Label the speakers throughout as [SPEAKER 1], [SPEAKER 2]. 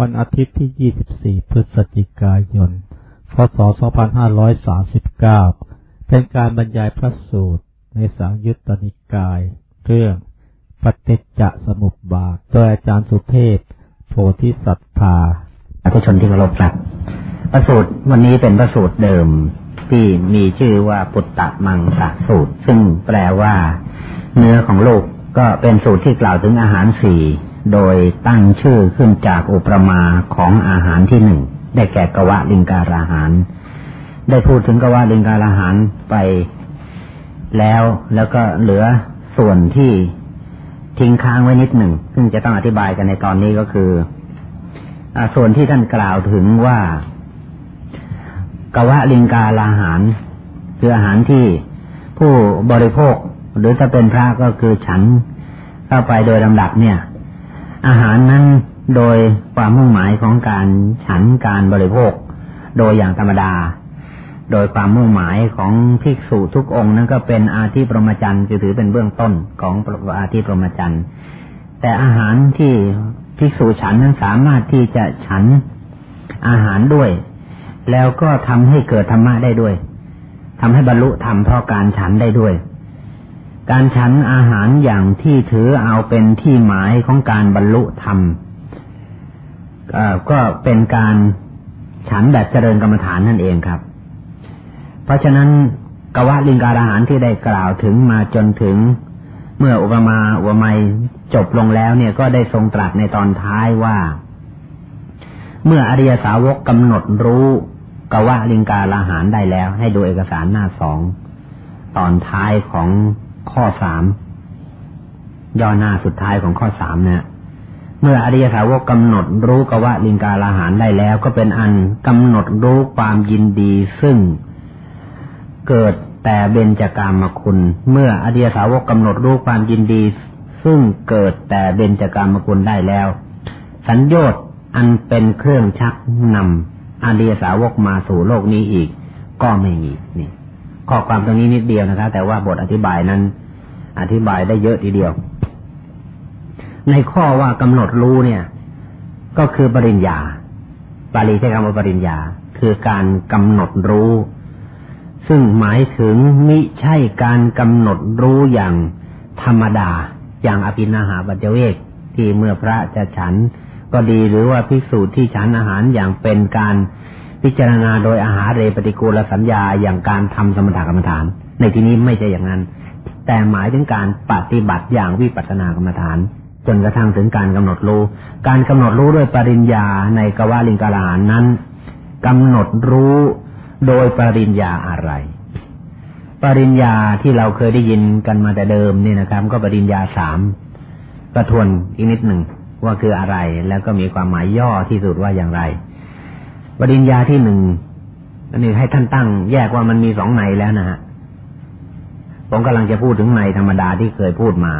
[SPEAKER 1] วันอาทิตย์ที่ 24 พฤศจิกายน พศ 2539 เป็นการบรรยายพระสูตรในสังยุตตนิกาย เรื่องปฏิจจสมุปบาท โดยอาจารย์สุเทพ โพธิสัตธา
[SPEAKER 2] อาทุชนที่เคารพครับพระสูตรวันนี้เป็นพระสูตรเดิมที่มีชื่อว่าปุตตะมังสะสูตร ซึ่งแปลว่า เนื้อของโลกก็เป็นสูตรที่กล่าวถึงอาหารสี่ โดยตั้งชื่อขึ้นจากอุปมาของอาหารที่หนึ่ง ได้แก่กวะลิงการาหาร ได้พูดถึงกวะลิงการาหารไปแล้วแล้วก็เหลือส่วนที่ทิ้งค้างไว้นิดหนึ่ง ซึ่งจะต้องอธิบายกันในตอนนี้ก็คืออส่วนที่ท่านกล่าวถึงว่ากวะลิงกาลาหาร คืออาหารที่ผู้บริโภค หรือถ้าเป็นพระก็คือฉันเข้าไปโดยลำดับเนี่ย อาหารนั้นโดยความมุ่งหมายของการฉันการบริโภค โดยอย่างธรรมดา โดยความมุ่งหมายของภิกษุทุกองค์นั้นก็เป็นอาทิปรมจันทร์ถือเป็นเบื้องต้นของอาทิปรมจันทร์แต่อาหารที่ภิกษุฉันนั้นสามารถที่จะฉันอาหารด้วย แล้วก็ทำให้เกิดธรรมะได้ด้วยทำให้บรรลุธรรมเพราะการฉันได้ด้วย การฉันอาหารอย่างที่ถือเอาเป็นที่หมายของการบรรลุธรรมก็เป็นการฉันแบบเจริญกรรมฐานนั่นเองครับ เพราะฉะนั้นกวะลิงการอาหารที่ได้กล่าวถึงมาจนถึง เมื่ออุปมาอุปไมยจบลงแล้วเนี่ยก็ได้ทรงตรัสในตอนท้ายว่า เมื่ออริยสาวกกำหนดรู้กวะลิงการอาหารได้แล้ว ให้ดูเอกสารหน้าสองตอนท้ายของ ข้อสามย่อหน้าสุดท้ายของข้อสามเนี่ย เมื่ออริยสาวกกำหนดรู้กว่าลิงกาลาหารได้แล้ว ก็เป็นอันกำหนดรู้ความยินดีซึ่งเกิดแต่เบญจากามคุณ เมื่ออริยสาวกกำหนดรู้ความยินดี ซึ่งเกิดแต่เบญจากามคุณได้แล้ว สัญญต์อันเป็นเครื่องชักนำอริยสาวกมาสู่โลกนี้อีก ก็ไม่มีนี่ ข้อความตรงนี้นิดเดียวนะครับแต่ว่าบทอธิบายนั้น อธิบายได้เยอะทีเดียว ในข้อว่ากำหนดรู้เนี่ย ก็คือปริญญาบาลีใช้คำว่าปริญญา คือการกำหนดรู้ ซึ่งหมายถึงมิใช่การกำหนดรู้อย่างธรรมดา อย่างอภินาหาบัจเวกที่เมื่อพระจะฉันก็ดีหรือว่าพิสูจน์ที่ฉันอาหารอย่างเป็นการ พิจารณาโดยอาหารเรปฏิกูลสัญญาอย่างการทำสมถกรรมฐาน ในที่นี้ไม่ใช่อย่างนั้น แต่หมายถึงการปฏิบัติอย่างวิปัสสนากรรมฐาน จนกระทั่งถึงการกำหนดรู้ การกำหนดรู้ด้วยปริญญาในกวาลิงกาลานนั้นกำหนดรู้โดยปริญญาอะไร ปริญญาที่เราเคยได้ยินกันมาแต่เดิมเนี่ยนะครับ ก็ปริญญาสามประทวนอีกนิดหนึ่งว่าคืออะไร แล้วก็มีความหมายย่อที่สุดว่าอย่างไร ปริญญาที่หนึ่งอันนี้ให้ท่านตั้ง แยกว่ามันมีสองในแล้วนะฮะผมกำลังจะพูดถึงในธรรมดาที่เคยพูดมา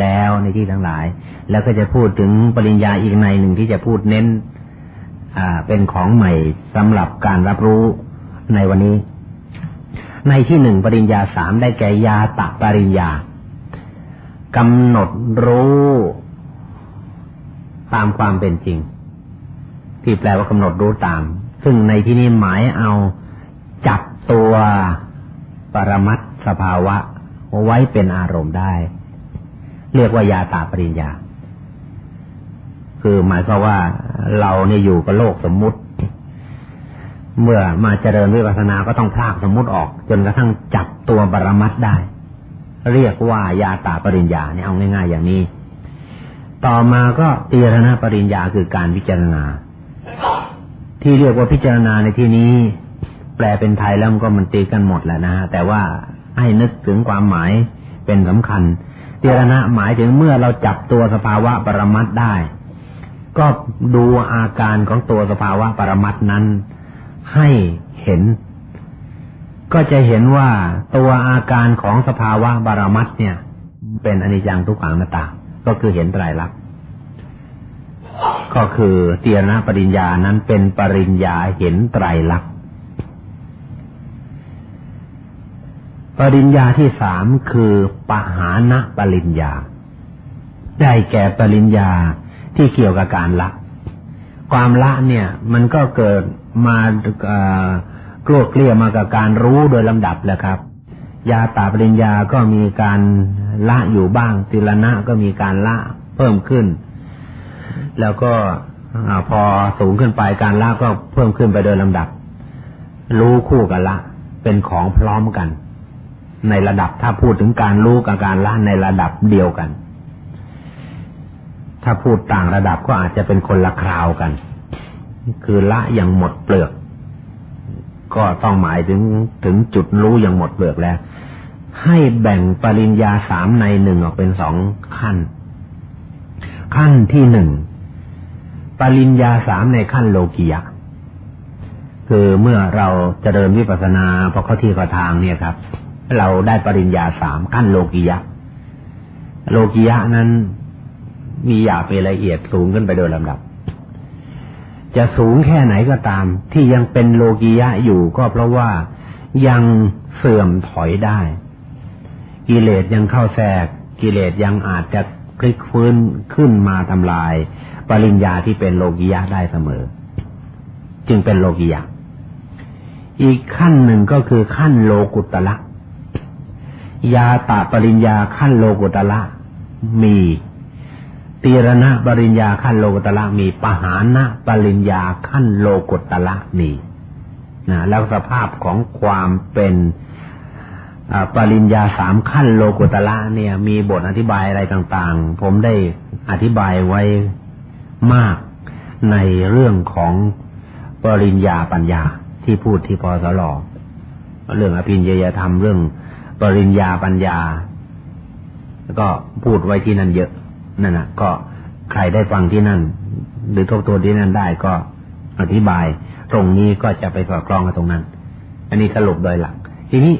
[SPEAKER 2] แล้วในที่ทั้งหลาย แล้วก็จะพูดถึงปริญญาอีกในหนึ่งที่จะพูดเน้น อ่า เป็นของใหม่สำหรับการรับรู้ในวันนี้ ในที่หนึ่งปริญญาสามได้แก่ยาตะปริญญากำหนดรู้ตามความเป็นจริง ที่แปลว่ากำหนดรู้ตาม ซึ่งในที่นี้หมายเอาจับตัวปรมัตสภาวะไว้เป็นอารมณ์ได้ เรียกว่ายาตาปริญญา คือหมายความว่าเราเนี่ยอยู่กับโลกสมมุติ เมื่อมาเจริญวิปัสสนาก็ต้องพลากสมมุติออก จนกระทั่งจับตัวปรมัตได้ เรียกว่ายาตาปริญญาเนี่ยเอาง่าย ๆ อย่างนี้ ต่อมาก็ตีรณปริญญาคือการพิจารณา ที่เรียกว่าพิจารณาในที่นี้ แปลเป็นไทยแล้วมันก็มันตีกันหมดแหละนะแต่ว่าให้นึกถึงความหมายเป็นสำคัญเจรณะหมายถึงเมื่อเราจับตัวสภาวะปรมัตได้ ก็ดูอาการของตัวสภาวะปรมัตนั้น ให้เห็น ก็จะเห็นว่าตัวอาการของสภาวะปรมัตเนี่ย เป็นอนิจจังทุกขังนาตา ก็คือเห็นไตรลักษณ์ ก็คือเตียนะปริญญานั้นเป็นปริญญาเห็นไตรลักษณ์ปริญญาที่สามคือปหานะปริญญา ได้แก่ปริญญาที่เกี่ยวกับการละ ความละเนี่ย มันก็เกิดมากลัวเกลี่ยมากับการรู้โดยลำดับแหละครับ ยาตาปริญญาก็มีการละอยู่บ้างติลนะก็มีการละเพิ่มขึ้น แล้วก็พอสูงขึ้นไปการละก็เพิ่มขึ้นไปโดยลำดับ รู้คู่กันละ เป็นของพร้อมกัน ในระดับถ้าพูดถึงการรู้กับการละในระดับเดียวกัน ถ้าพูดต่างระดับก็อาจจะเป็นคนละคราวกัน คือละอย่างหมดเปลือก ก็ต้องหมายถึงถึงจุดรู้อย่างหมดเปลือกแล้ว ให้แบ่งปริญญาสามในหนึ่งออกเป็นสองขั้น ขั้นที่หนึ่ง ปริญญาสามในขั้นโลกียะ คือเมื่อเราจะเดินวิปัสนาพอเข้าที่เข้าทางเนี่ยครับ เราได้ปริญญาสามขั้นโลกียะ โลกียะนั้นมีอยากเป็นละเอียดสูงขึ้นไปโดยลำดับ จะสูงแค่ไหนก็ตาม ที่ยังเป็นโลกียะอยู่ก็เพราะว่ายังเสื่อมถอยได้ กิเลสยังเข้าแทรก กิเลสยังอาจจะพลิกฟื้นขึ้นมาทำลาย ปริญญาที่เป็นโลกิยะได้เสมอ จึงเป็นโลกิยะ อีกขั้นหนึ่งก็คือขั้นโลกุตละยาตาปริญญาขั้นโลกุตละมีตีรณะปริญญาขั้นโลกุตละมีปหานะปริญญาขั้นโลกุตละมีนะแล้วสภาพของความเป็นปริญญาสามขั้นโลกุตละเนี่ย มีบทอธิบายอะไรต่าง ๆ ผมได้อธิบายไว้ มากในเรื่องของปริญญาปัญญาที่พูดที่พอสลอเรื่องอภิญญาธรรมเรื่องปริญญาปัญญาแล้วก็พูดไว้ที่นั่นเยอะนั่นนะก็ใครได้ฟังที่นั่น หรือทบทวนที่นั่นได้ก็อธิบาย ตรงนี้ก็จะไปสอดคล้องกับตรงนั้น อันนี้สรุปโดยหลัก ทีนี้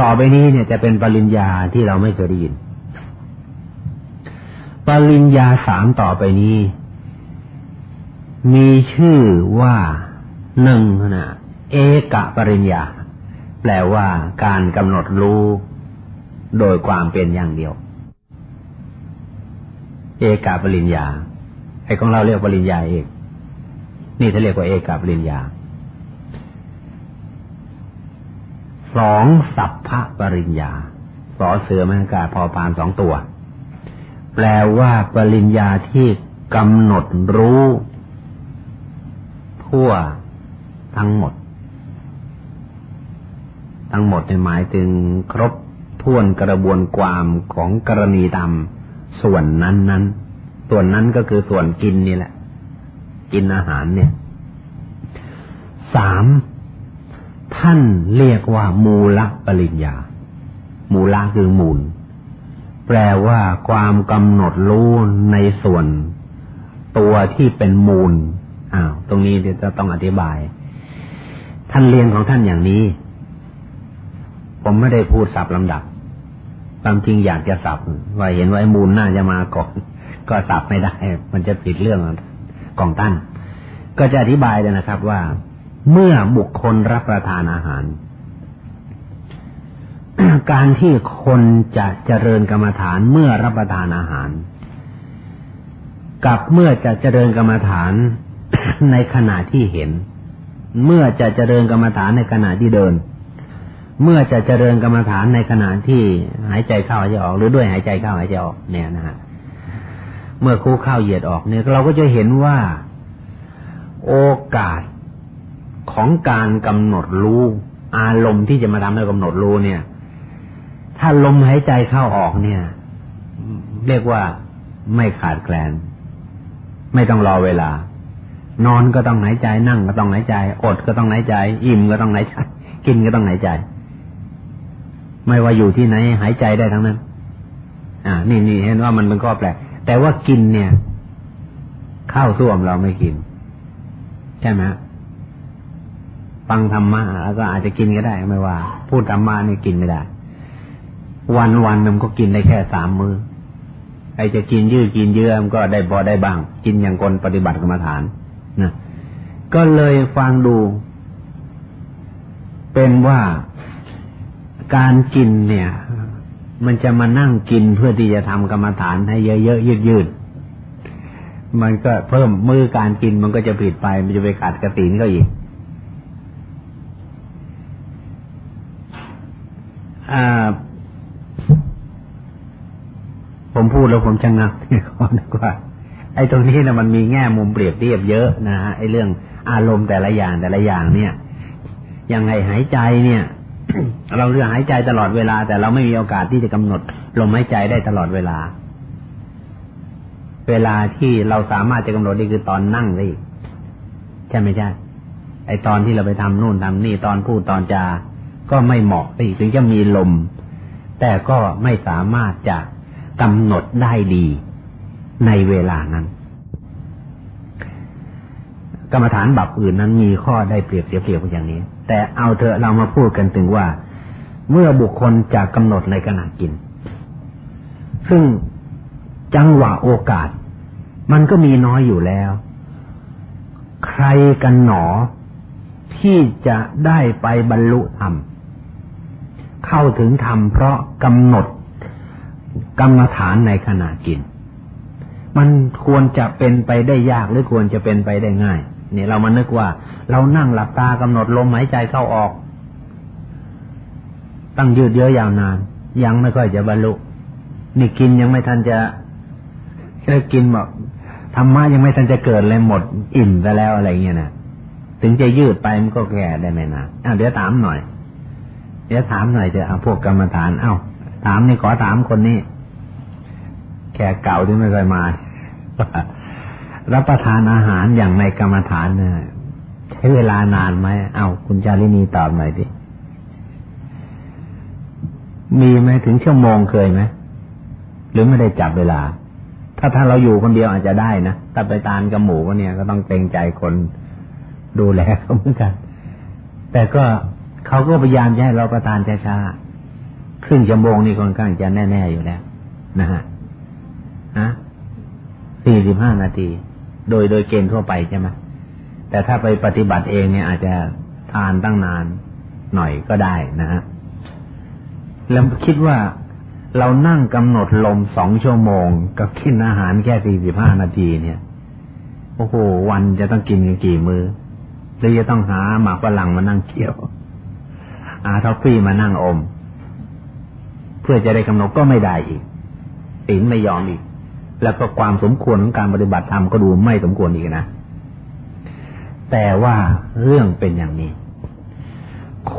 [SPEAKER 2] ต่อไปนี้เนี่ยจะเป็นปริญญาที่เราไม่เคยได้ยิน ปริญญาสามต่อไปนี้ มีชื่อว่าหนึ่งนะเอกปริญญา แปลว่าการกำหนดรู้โดยความเป็นอย่างเดียว เอกปริญญาไอ้ของเราเรียกปริญญาเอก นี่เขาเรียกว่าเอกปริญญาสองสัพพะปริญญาสอเสือมังกาพอปานสองตัว แปลว่าปริญญาที่กำหนดรู้ ทั่วทั้งหมด ทั้งหมดในหมายถึงครบท้วนกระบวนความของกรณีธรรมส่วนนั้นนั้นส่วนนั้นก็คือส่วนกินนี่แหละ กินอาหารเนี่ยสามท่านเรียกว่ามูลปริญญา มูลคือมูล แปลว่าความกำหนดรู้ในส่วน ตัวที่เป็นมูลอ้าวตรงนี้จะต้องอธิบาย ท่านเรียนของท่านอย่างนี้ ผมไม่ได้พูดสับลำดับความจริงอยากจะสับว่าเห็นว่าไอ้มูลน่าจะมาก่อนก็สับไม่ได้ มันจะผิดเรื่องของท่าน ก็จะอธิบายเลยนะครับว่า เมื่อบุคคลรับประทานอาหาร การที่คนจะเจริญกรรมฐานเมื่อรับประทานอาหาร กับเมื่อจะเจริญกรรมฐานในขณะที่เห็น เมื่อจะเจริญกรรมฐานในขณะที่เดิน เมื่อจะเจริญกรรมฐานในขณะที่หายใจเข้าหายใจออก หรือด้วยหายใจเข้าหายใจออกเนี่ยนะฮะเมื่อคู่เข้าเหยียดออกเนี่ยเราก็จะเห็นว่าโอกาสของการกำหนดรู้อารมณ์ที่จะมาทำให้กำหนดรู้เนี่ย ถ้าลมหายใจเข้าออกเนี่ย เรียกว่าไม่ขาดแคลน ไม่ต้องรอเวลา นอนก็ต้องหายใจนั่งก็ต้องหายใจ อดก็ต้องหายใจ อิ่มก็ต้องหายใจ กินก็ต้องหายใจ ไม่ว่าอยู่ที่ไหนหายใจได้ทั้งนั้น อ่า นี่นี่เห็นว่ามันเป็นข้อแปลกแต่ว่ากินเนี่ย ข้าวส้วมเราไม่กิน ใช่ไหมฟังธรรมะแล้วก็อาจจะกินก็ได้ไม่ว่า พูดธรรมะนี่กินไม่ได้ วันวันมันก็กินได้แค่สามมือ้อใครจะกินยืดกินเยื้อมก็ได้พอได้บ้าง กินอย่างคนปฏิบัติกรรมฐานนะก็เลยฟังดู เป็นว่าการกินเนี่ย มันจะมานั่งกินเพื่อที่จะทำกรรมฐานให้เยอะๆยืดๆมันก็เพิ่มมือการกินมันก็จะผิดไป มันจะไปขาดกระตินก็อีกอ่า ผมพูดแล้วผมจะงักขอนึกว่า ไอ้ตรงนี้นะมันมีแง่มุมเปรียบเทียบเยอะนะฮะไอ้เรื่องอารมณ์แต่ละอย่างแต่ละอย่างเนี่ยยังไงหายใจเนี่ย เราเรื่องหายใจตลอดเวลา แต่เราไม่มีโอกาสที่จะกำหนดลมหายใจได้ตลอดเวลา เวลาที่เราสามารถจะกำหนดได้คือตอนนั่งได้ใช่ไหมใช่ไอตอนที่เราไปทำนู่นทำนี่ตอนพูดตอนจาก็ไม่เหมาะอีกถึงจะมีลม แต่ก็ไม่สามารถจะ กำหนดได้ดีในเวลานั้น กรรมฐานบับอื่นนั้นมีข้อได้เปรียบเสียเปรียบอย่างนี้ แต่เอาเถอะเรามาพูดกันถึงว่า เมื่อบุคคลจะกำหนดในขณะกิน ซึ่งจังหวะโอกาส มันก็มีน้อยอยู่แล้ว ใครกันหนอที่จะได้ไปบรรลุธรรม เข้าถึงธรรมเพราะกำหนด กรรมฐานในขณะกิน มันควรจะเป็นไปได้ยากหรือควรจะเป็นไปได้ง่าย เนี่ยเรามานึกว่า เรานั่งหลับตากำหนดลมหายใจเข้าออก ตั้งยืดเยอะยาวนาน ยังไม่ค่อยจะบรรลุนี่กินยังไม่ทันจะแค่กินบอกธรรมะยังไม่ทันจะเกิดเลยหมดอิ่มไปแล้วอะไรเงี้ยนะถึงจะยืดไปมันก็แก่ได้ไม่นานอะเดี๋ยวถามหน่อย เดี๋ยวถามหน่อยจะเอาพวกกรรมฐาน เอ้า ถามนี่ขอถามคนนี้ แขกเก่าที่ไม่เคยมารับประทานอาหารอย่างในกรรมฐานเนี่ยใช้เวลานานไหมเอาคุณจารินีตอบหน่อยดิมีไหมถึงชั่วโมงเคยไหมหรือไม่ได้จับเวลา ถ้าถ้าเราอยู่คนเดียวอาจจะได้นะแต่ไปตานกับหมูก็เนี่ย ก็ต้องเต็งใจคนดูแลเขาเหมือนกัน แต่ก็เขาก็พยายามจะให้เราประทานช้าๆ รึ่งชั่วโมงนี่ค่อนข้างจะแน่ๆอยู่แล้ว นะฮะฮะสี่สิบห้านาที โดยโดยเกณฑ์ทั่วไปใช่ไหมแต่ถ้าไปปฏิบัติเองเนี่ยอาจจะทานตั้งนานหน่อยก็ได้นะฮะแล้วคิดว่าเรานั่งกำหนดลมสองชั่วโมง กับกินอาหารแค่สี่สิบห้านาทีเนี่ย โอ้โห วันจะต้องกินกันกี่มือหรือจะต้องหาหมากฝรั่งมานั่งเคี่ยวอาท็อฟฟี่มานั่งอม พื่อจะได้กำหนดก็ไม่ได้อีกศีลไม่ยอมอีก แล้วก็ความสมควรของการปฏิบัติธรรมก็ดูไม่สมควรอีกนะแต่ว่าเรื่องเป็นอย่างนี้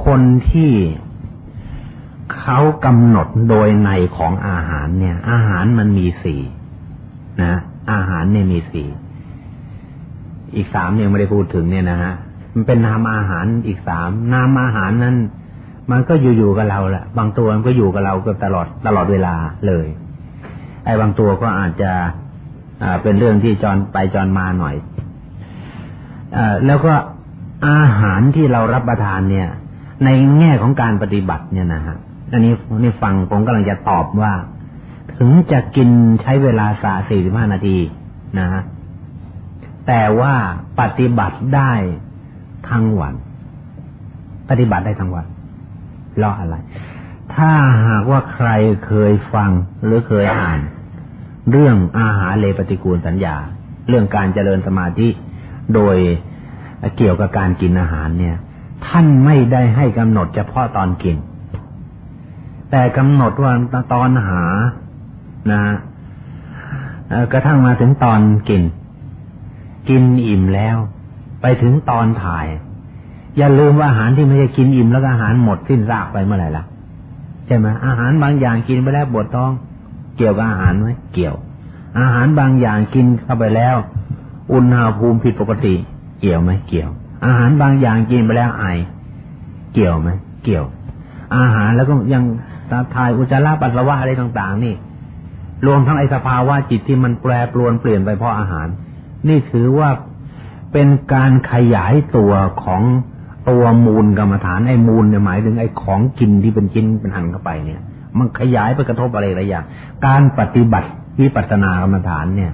[SPEAKER 2] คนที่เขากำหนดโดยในของอาหารเนี่ย อาหารมันมีสี่นะ อาหารเนี่ยมีสี่อีกสามเนี่ยไม่ได้พูดถึงเนี่ยนะฮะมันเป็นนามอาหารอีกสามนามอาหารนั้น มันก็อยู่ๆกับเราแหละบางตัวมันก็อยู่กับเราเกือบตลอดตลอดเวลาเลย ไอ้บางตัวก็อาจจะเป็นเรื่องที่จรไปจรมาหน่อยอแล้วก็อาหารที่เรารับประทานเนี่ย ในแง่ของการปฏิบัติเนี่ยนะฮะอันนี้นี่ฟังผมกำลังจะตอบว่า ถึงจะกินใช้เวลาสาสี่สิบห้านาทีนะฮะแต่ว่าปฏิบัติได้ทั้งวัน ปฏิบัติได้ทั้งวัน ราะอะไร ถ้าหากว่าใครเคยฟังหรือเคยอ่าน เรื่องอาหารเลปฏิกูลสัญญา เรื่องการเจริญสมาธิโดยเกี่ยวกับการกินอาหารเนี่ย ท่านไม่ได้ให้กำหนดเฉพาะตอนกิน แต่กำหนดว่าตอนหานะกระทั่งมาถึงตอนกิน กินอิ่มแล้ว ไปถึงตอนถ่าย อย่าลืมว่าอาหารที่ไม่ใช่กินอิ่มแล้วอาหารหมดสิ้นซากไปเมื่อไหร่ละใช่ไหมอาหารบางอย่างกินไปแล้วปวดท้อง เกี่ยวกับอาหารไหมเกี่ยว อาหารบางอย่างกินเข้าไปแล้ว อุณหภูมิผิดปกติ เกี่ยวไหมเกี่ยว อาหารบางอย่างกินไปแล้วไอ เกี่ยวไหมเกี่ยว อาหารแล้วก็ยังถ่ายอุจจาระปัสสาวะอะไรต่าง ๆ นี่ รวมทั้งไอสภาวะจิตที่มันแปรปรวนเปลี่ยนไปเพราะอาหาร นี่ถือว่าเป็นการขยายตัวของ ตัวมูลกรรมฐานไอ้มูลเนี่ยหมายถึงไอ้ของกินที่เป็นชิ้นเป็นอันเข้าไปเนี่ย มันขยายไปกระทบอะไรหลายอย่างการปฏิบัติวิปัสสนากรรมฐานเนี่ย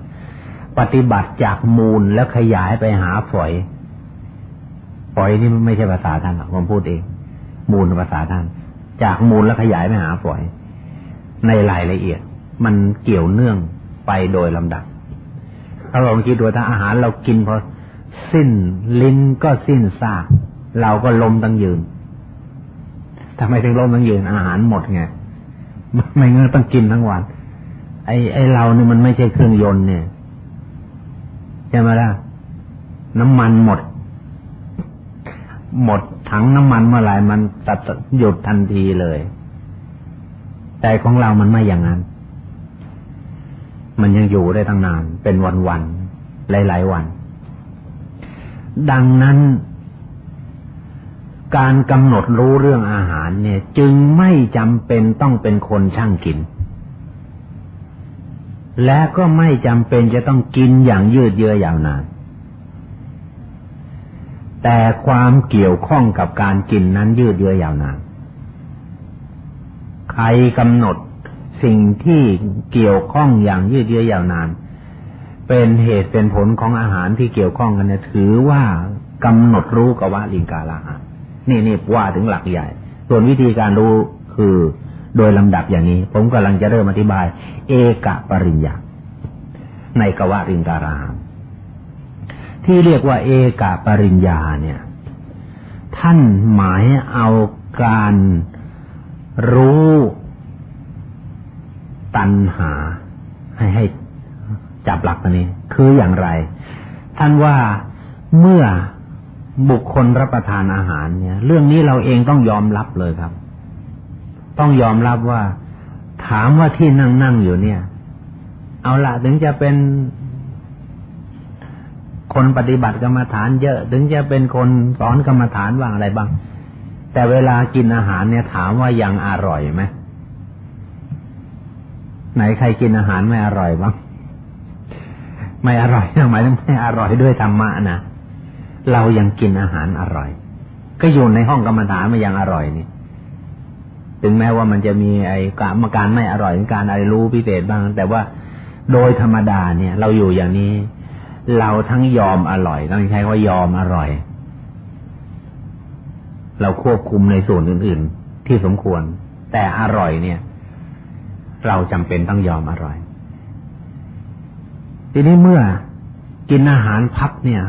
[SPEAKER 2] ปฏิบัติจากมูลแล้วขยายไปหาฝอยฝอยนี่ไม่ใช่ภาษาท่านหรอกผมพูดเอง มูลภาษาท่าน จากมูลแล้วขยายไปหาฝอย ในรายละเอียด มันเกี่ยวเนื่องไปโดยลำดับคเขาลองคิดดูถ้าอาหารเรากินพอสิ้นลิ้นก็สิ้นซาก เราก็ลมตั้งยืนทำไมถึงลมตั้งยืนอาหารหมดไงไม่งั้นต้องกินทั้งวัน ไอ้ไอ้เราเนี่ยมันไม่ใช่เครื่องยนต์เนี่ยใช่ไหมล่ะน้ำมันหมด หมดถังน้ำมันเมื่อไหร่มันตัดหยุดทันทีเลย แต่ของเรามันไม่อย่างนั้น มันยังอยู่ได้ตั้งนาน เป็นวันๆหลายๆวัน ดังนั้น การกำหนดรู้เรื่องอาหารเนี่ย จึงไม่จำเป็นต้องเป็นคนช่างกิน และก็ไม่จำเป็นจะต้องกินอย่างยืดเยื้อยาวนาน แต่ความเกี่ยวข้องกับการกินนั้นยืดเยื้อยาวนาน ใครกำหนดสิ่งที่เกี่ยวข้องอย่างยืดเยื้อยาวนาน เป็นเหตุเป็นผลของอาหารที่เกี่ยวข้องกันเนี่ยถือว่ากำหนดรู้กับว่าลิงกาลาหาร นี่นี่ว่าถึงหลักใหญ่ ส่วนวิธีการรู้คือโดยลำดับอย่างนี้ ผมกำลังจะเริ่มอธิบาย เอกปริญญาในกวะริงการาม ที่เรียกว่าเอกปริญญาเนี่ย ท่านหมายเอาการรู้ตัณหา ให้ให้จับหลักตัวนี้ คืออย่างไร ท่านว่าเมื่อ บุคคลรับประทานอาหารเนี่ย เรื่องนี้เราเองต้องยอมรับเลยครับ ต้องยอมรับว่า ถามว่าที่นั่งนั่งอยู่เนี่ย เอาละถึงจะเป็นคนปฏิบัติกรรมฐานเยอะ ถึงจะเป็นคนสอนกรรมฐานบ้างอะไรบ้าง แต่เวลากินอาหารเนี่ย ถามว่ายังอร่อยไหมไหนใครกินอาหารไม่อร่อยบ้างไม่อร่อยหมายถึงไม่อร่อยด้วยธรรมะนะ เรายังกินอาหารอร่อย ก็อยู่ในห้องกรรมฐานมันยังอร่อยนี่ถึงแม้ว่ามันจะมีไอ้กรรมการไม่อร่อยการอะไรรู้พิเศษบ้าง แต่ว่าโดยธรรมดาเนี่ย เราอยู่อย่างนี้ เราทั้งยอมอร่อยต้องใช้ว่ายอมอร่อย เราควบคุมในส่วนอื่น ๆ ที่สมควร แต่อร่อยเนี่ย เราจำเป็นต้องยอมอร่อย ทีนี้เมื่อกินอาหารพับเนี่ย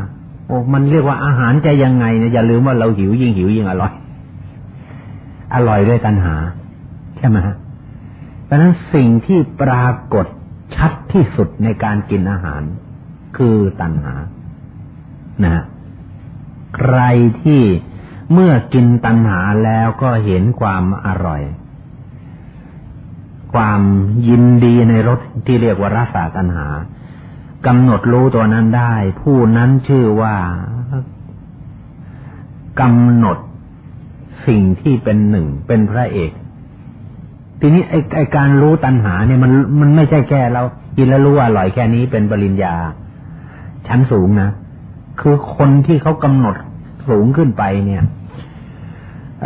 [SPEAKER 2] โอ้มันเรียกว่าอาหารจะยังไงเนี่ยอย่าลืมว่าเราหิวยิ่งหิวยิ่งอร่อย อร่อยด้วยตัณหา ใช่ไหมฮะเพราะนั้นสิ่งที่ปรากฏชัดที่สุดในการกินอาหาร คือตัณหา นะใครที่เมื่อกินตัณหาแล้วก็เห็นความอร่อย ความยินดีในรสที่เรียกว่ารสาตัณหา กำหนดรู้ตัวนั้นได้ ผู้นั้นชื่อว่ากำหนดสิ่งที่เป็นหนึ่งเป็นพระเอก ทีนี้ไอ้ไอการรู้ตัณหาเนี่ยมันมันไม่ใช่แค่เรากินแล้วรู้อร่อยแค่นี้เป็นปริญญา ชั้นสูงนะคือคนที่เขากำหนดสูงขึ้นไปเนี่ยเ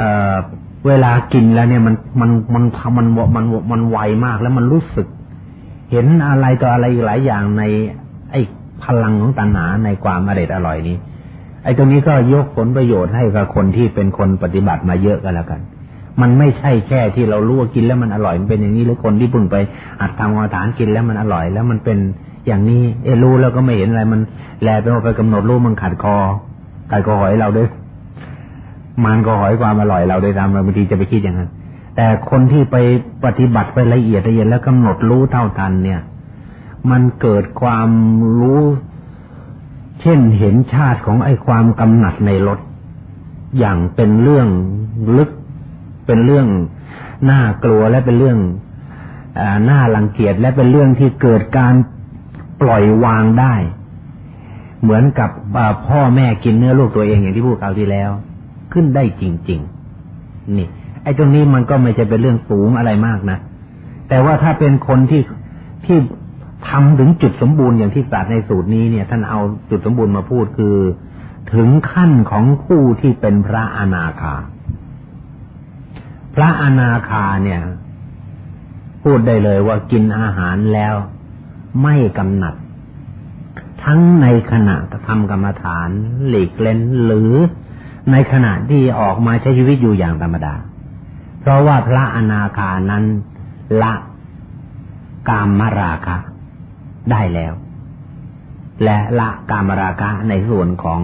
[SPEAKER 2] เวลากินแล้วเนี่ยมันมันมันมันมันมันไวมากแล้วมันรู้สึก เห็นอะไรต่ออะไรหลายอย่างใน พลังของตัณหาในความอร่อยอร่อยนี้ ไอ้ตรงนี้ก็ยกผลประโยชน์ให้กับคนที่เป็นคนปฏิบัติมาเยอะกันแล้วกัน มันไม่ใช่แค่ที่เรารู้ว่ากินแล้วมันอร่อยมันเป็นอย่างนี้หรือคนที่พึ่งไปอัดทำกรรมฐานกินแล้วมันอร่อย แล้วมันเป็นอย่างนี้เอรู้แล้วก็ไม่เห็นอะไรมันแลไปว่าไปกำหนดรู้มันขัดคอขัดคอหอยเราด้วย มันก็หอยความอร่อยเราได้ตามบางทีจะไปคิดอย่างนั้นแต่คนที่ไปปฏิบัติไปละเอียดละเอียดแล้วกำหนดรู้เท่าทันเนี่ย มันเกิดความรู้ เช่นเห็นชาติของไอ้ความกำหนัดในรถ อย่างเป็นเรื่องลึก เป็นเรื่องน่ากลัวและเป็นเรื่องน่ารังเกียจและเป็นเรื่องที่เกิดการปล่อยวางได้ เหมือนกับพ่อแม่กินเนื้อลูกตัวเองอย่างที่พูดคราวที่แล้ว ขึ้นได้จริง ๆ นี่ ไอ้ตรงนี้มันก็ไม่จะเป็นเรื่องสูงอะไรมากนะแต่ว่าถ้าเป็นคนที่ที่ ทำถึงจุดสมบูรณ์อย่างที่ศาสตรัสในสูตรนี้เนี่ย ท่านเอาจุดสมบูรณ์มาพูดคือ ถึงขั้นของผู้ที่เป็นพระอนาคา พระอนาคาเนี่ย พูดได้เลยว่ากินอาหารแล้วไม่กำหนัด ทั้งในขณะทำกรรมฐาน หลีกเล่นหรือในขณะที่ออกมาใช้ชีวิตอยู่อย่างธรรมดา เพราะว่าพระอนาคานั้นละกามมราคะ ได้แล้ว และละกามราคะในส่วนของ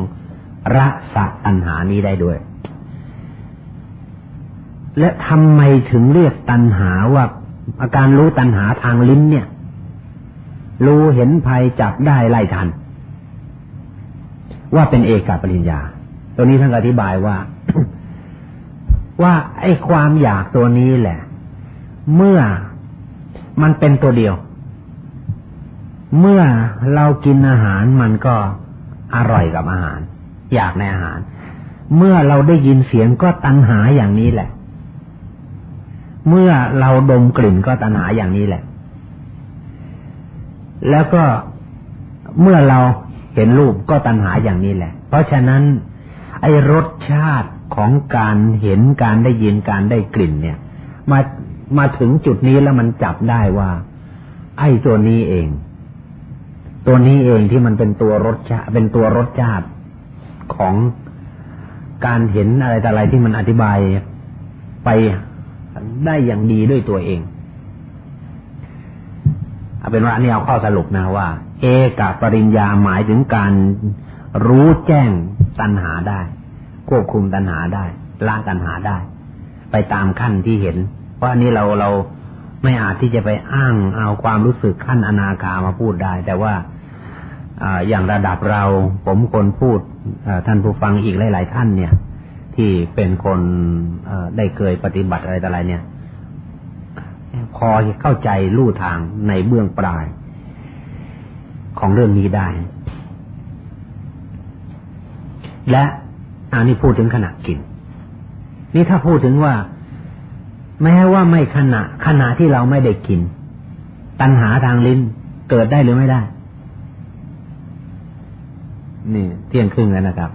[SPEAKER 2] รสตัณหานี้ได้ด้วย และทำไมถึงเรียกตัณหาว่าอาการรู้ตัณหาทางลิ้นเนี่ย รู้เห็นภัยจับได้ไล่ทัน ว่าเป็นเอกปริญญาตัวนี้ท่านอธิบายว่า ว่าไอ้ความอยากตัวนี้แหละ เมื่อมันเป็นตัวเดียว เมื่อเรากินอาหารมันก็อร่อยกับอาหาร อยากในอาหาร เมื่อเราได้ยินเสียงก็ตัณหาอย่างนี้แหละ เมื่อเราดมกลิ่นก็ตัณหาอย่างนี้แหละ แล้วก็เมื่อเราเห็นรูปก็ตัณหาอย่างนี้แหละ เพราะฉะนั้น ไอ้รสชาติของการเห็นการได้ยินการได้กลิ่นเนี่ย มามาถึงจุดนี้แล้วมันจับได้ว่า ไอ้ตัวนี้เอง ตัวนี้เองที่มันเป็นตัวรสชาเป็นตัวรสชาติของการเห็นอะไรแต่อะไรที่มันอธิบายไปได้อย่างดีด้วยตัวเองเอาเป็นว่านนี้เอาข้อสรุปนะว่า เอกปริญญาหมายถึงการรู้แจ้งตัณหาได้ ควบคุมตัณหาได้ละตัณหาได้ ไปตามขั้นที่เห็น เพราะอันนี้เราเราไม่อาจที่จะไปอ้างเอาความรู้สึกขั้นอนาคามาพูดได้ แต่ว่า อย่างระดับเราผมคนพูดท่านผู้ฟังอีกหลาย ๆ ท่านเนี่ย ที่เป็นคนได้เคยปฏิบัติอะไรต่ออะไรเนี่ย พอเข้าใจลู่ทางในเบื้องปลายของเรื่องนี้ได้ และอันนี้พูดถึงขณะกิน นี่ถ้าพูดถึงว่า แม้ว่าไม่ขณะขณะที่เราไม่ได้กิน ตัณหาทางลิ้นเกิดได้หรือไม่ได้ นี่เที่ยงครึ่งแล้วนะครับ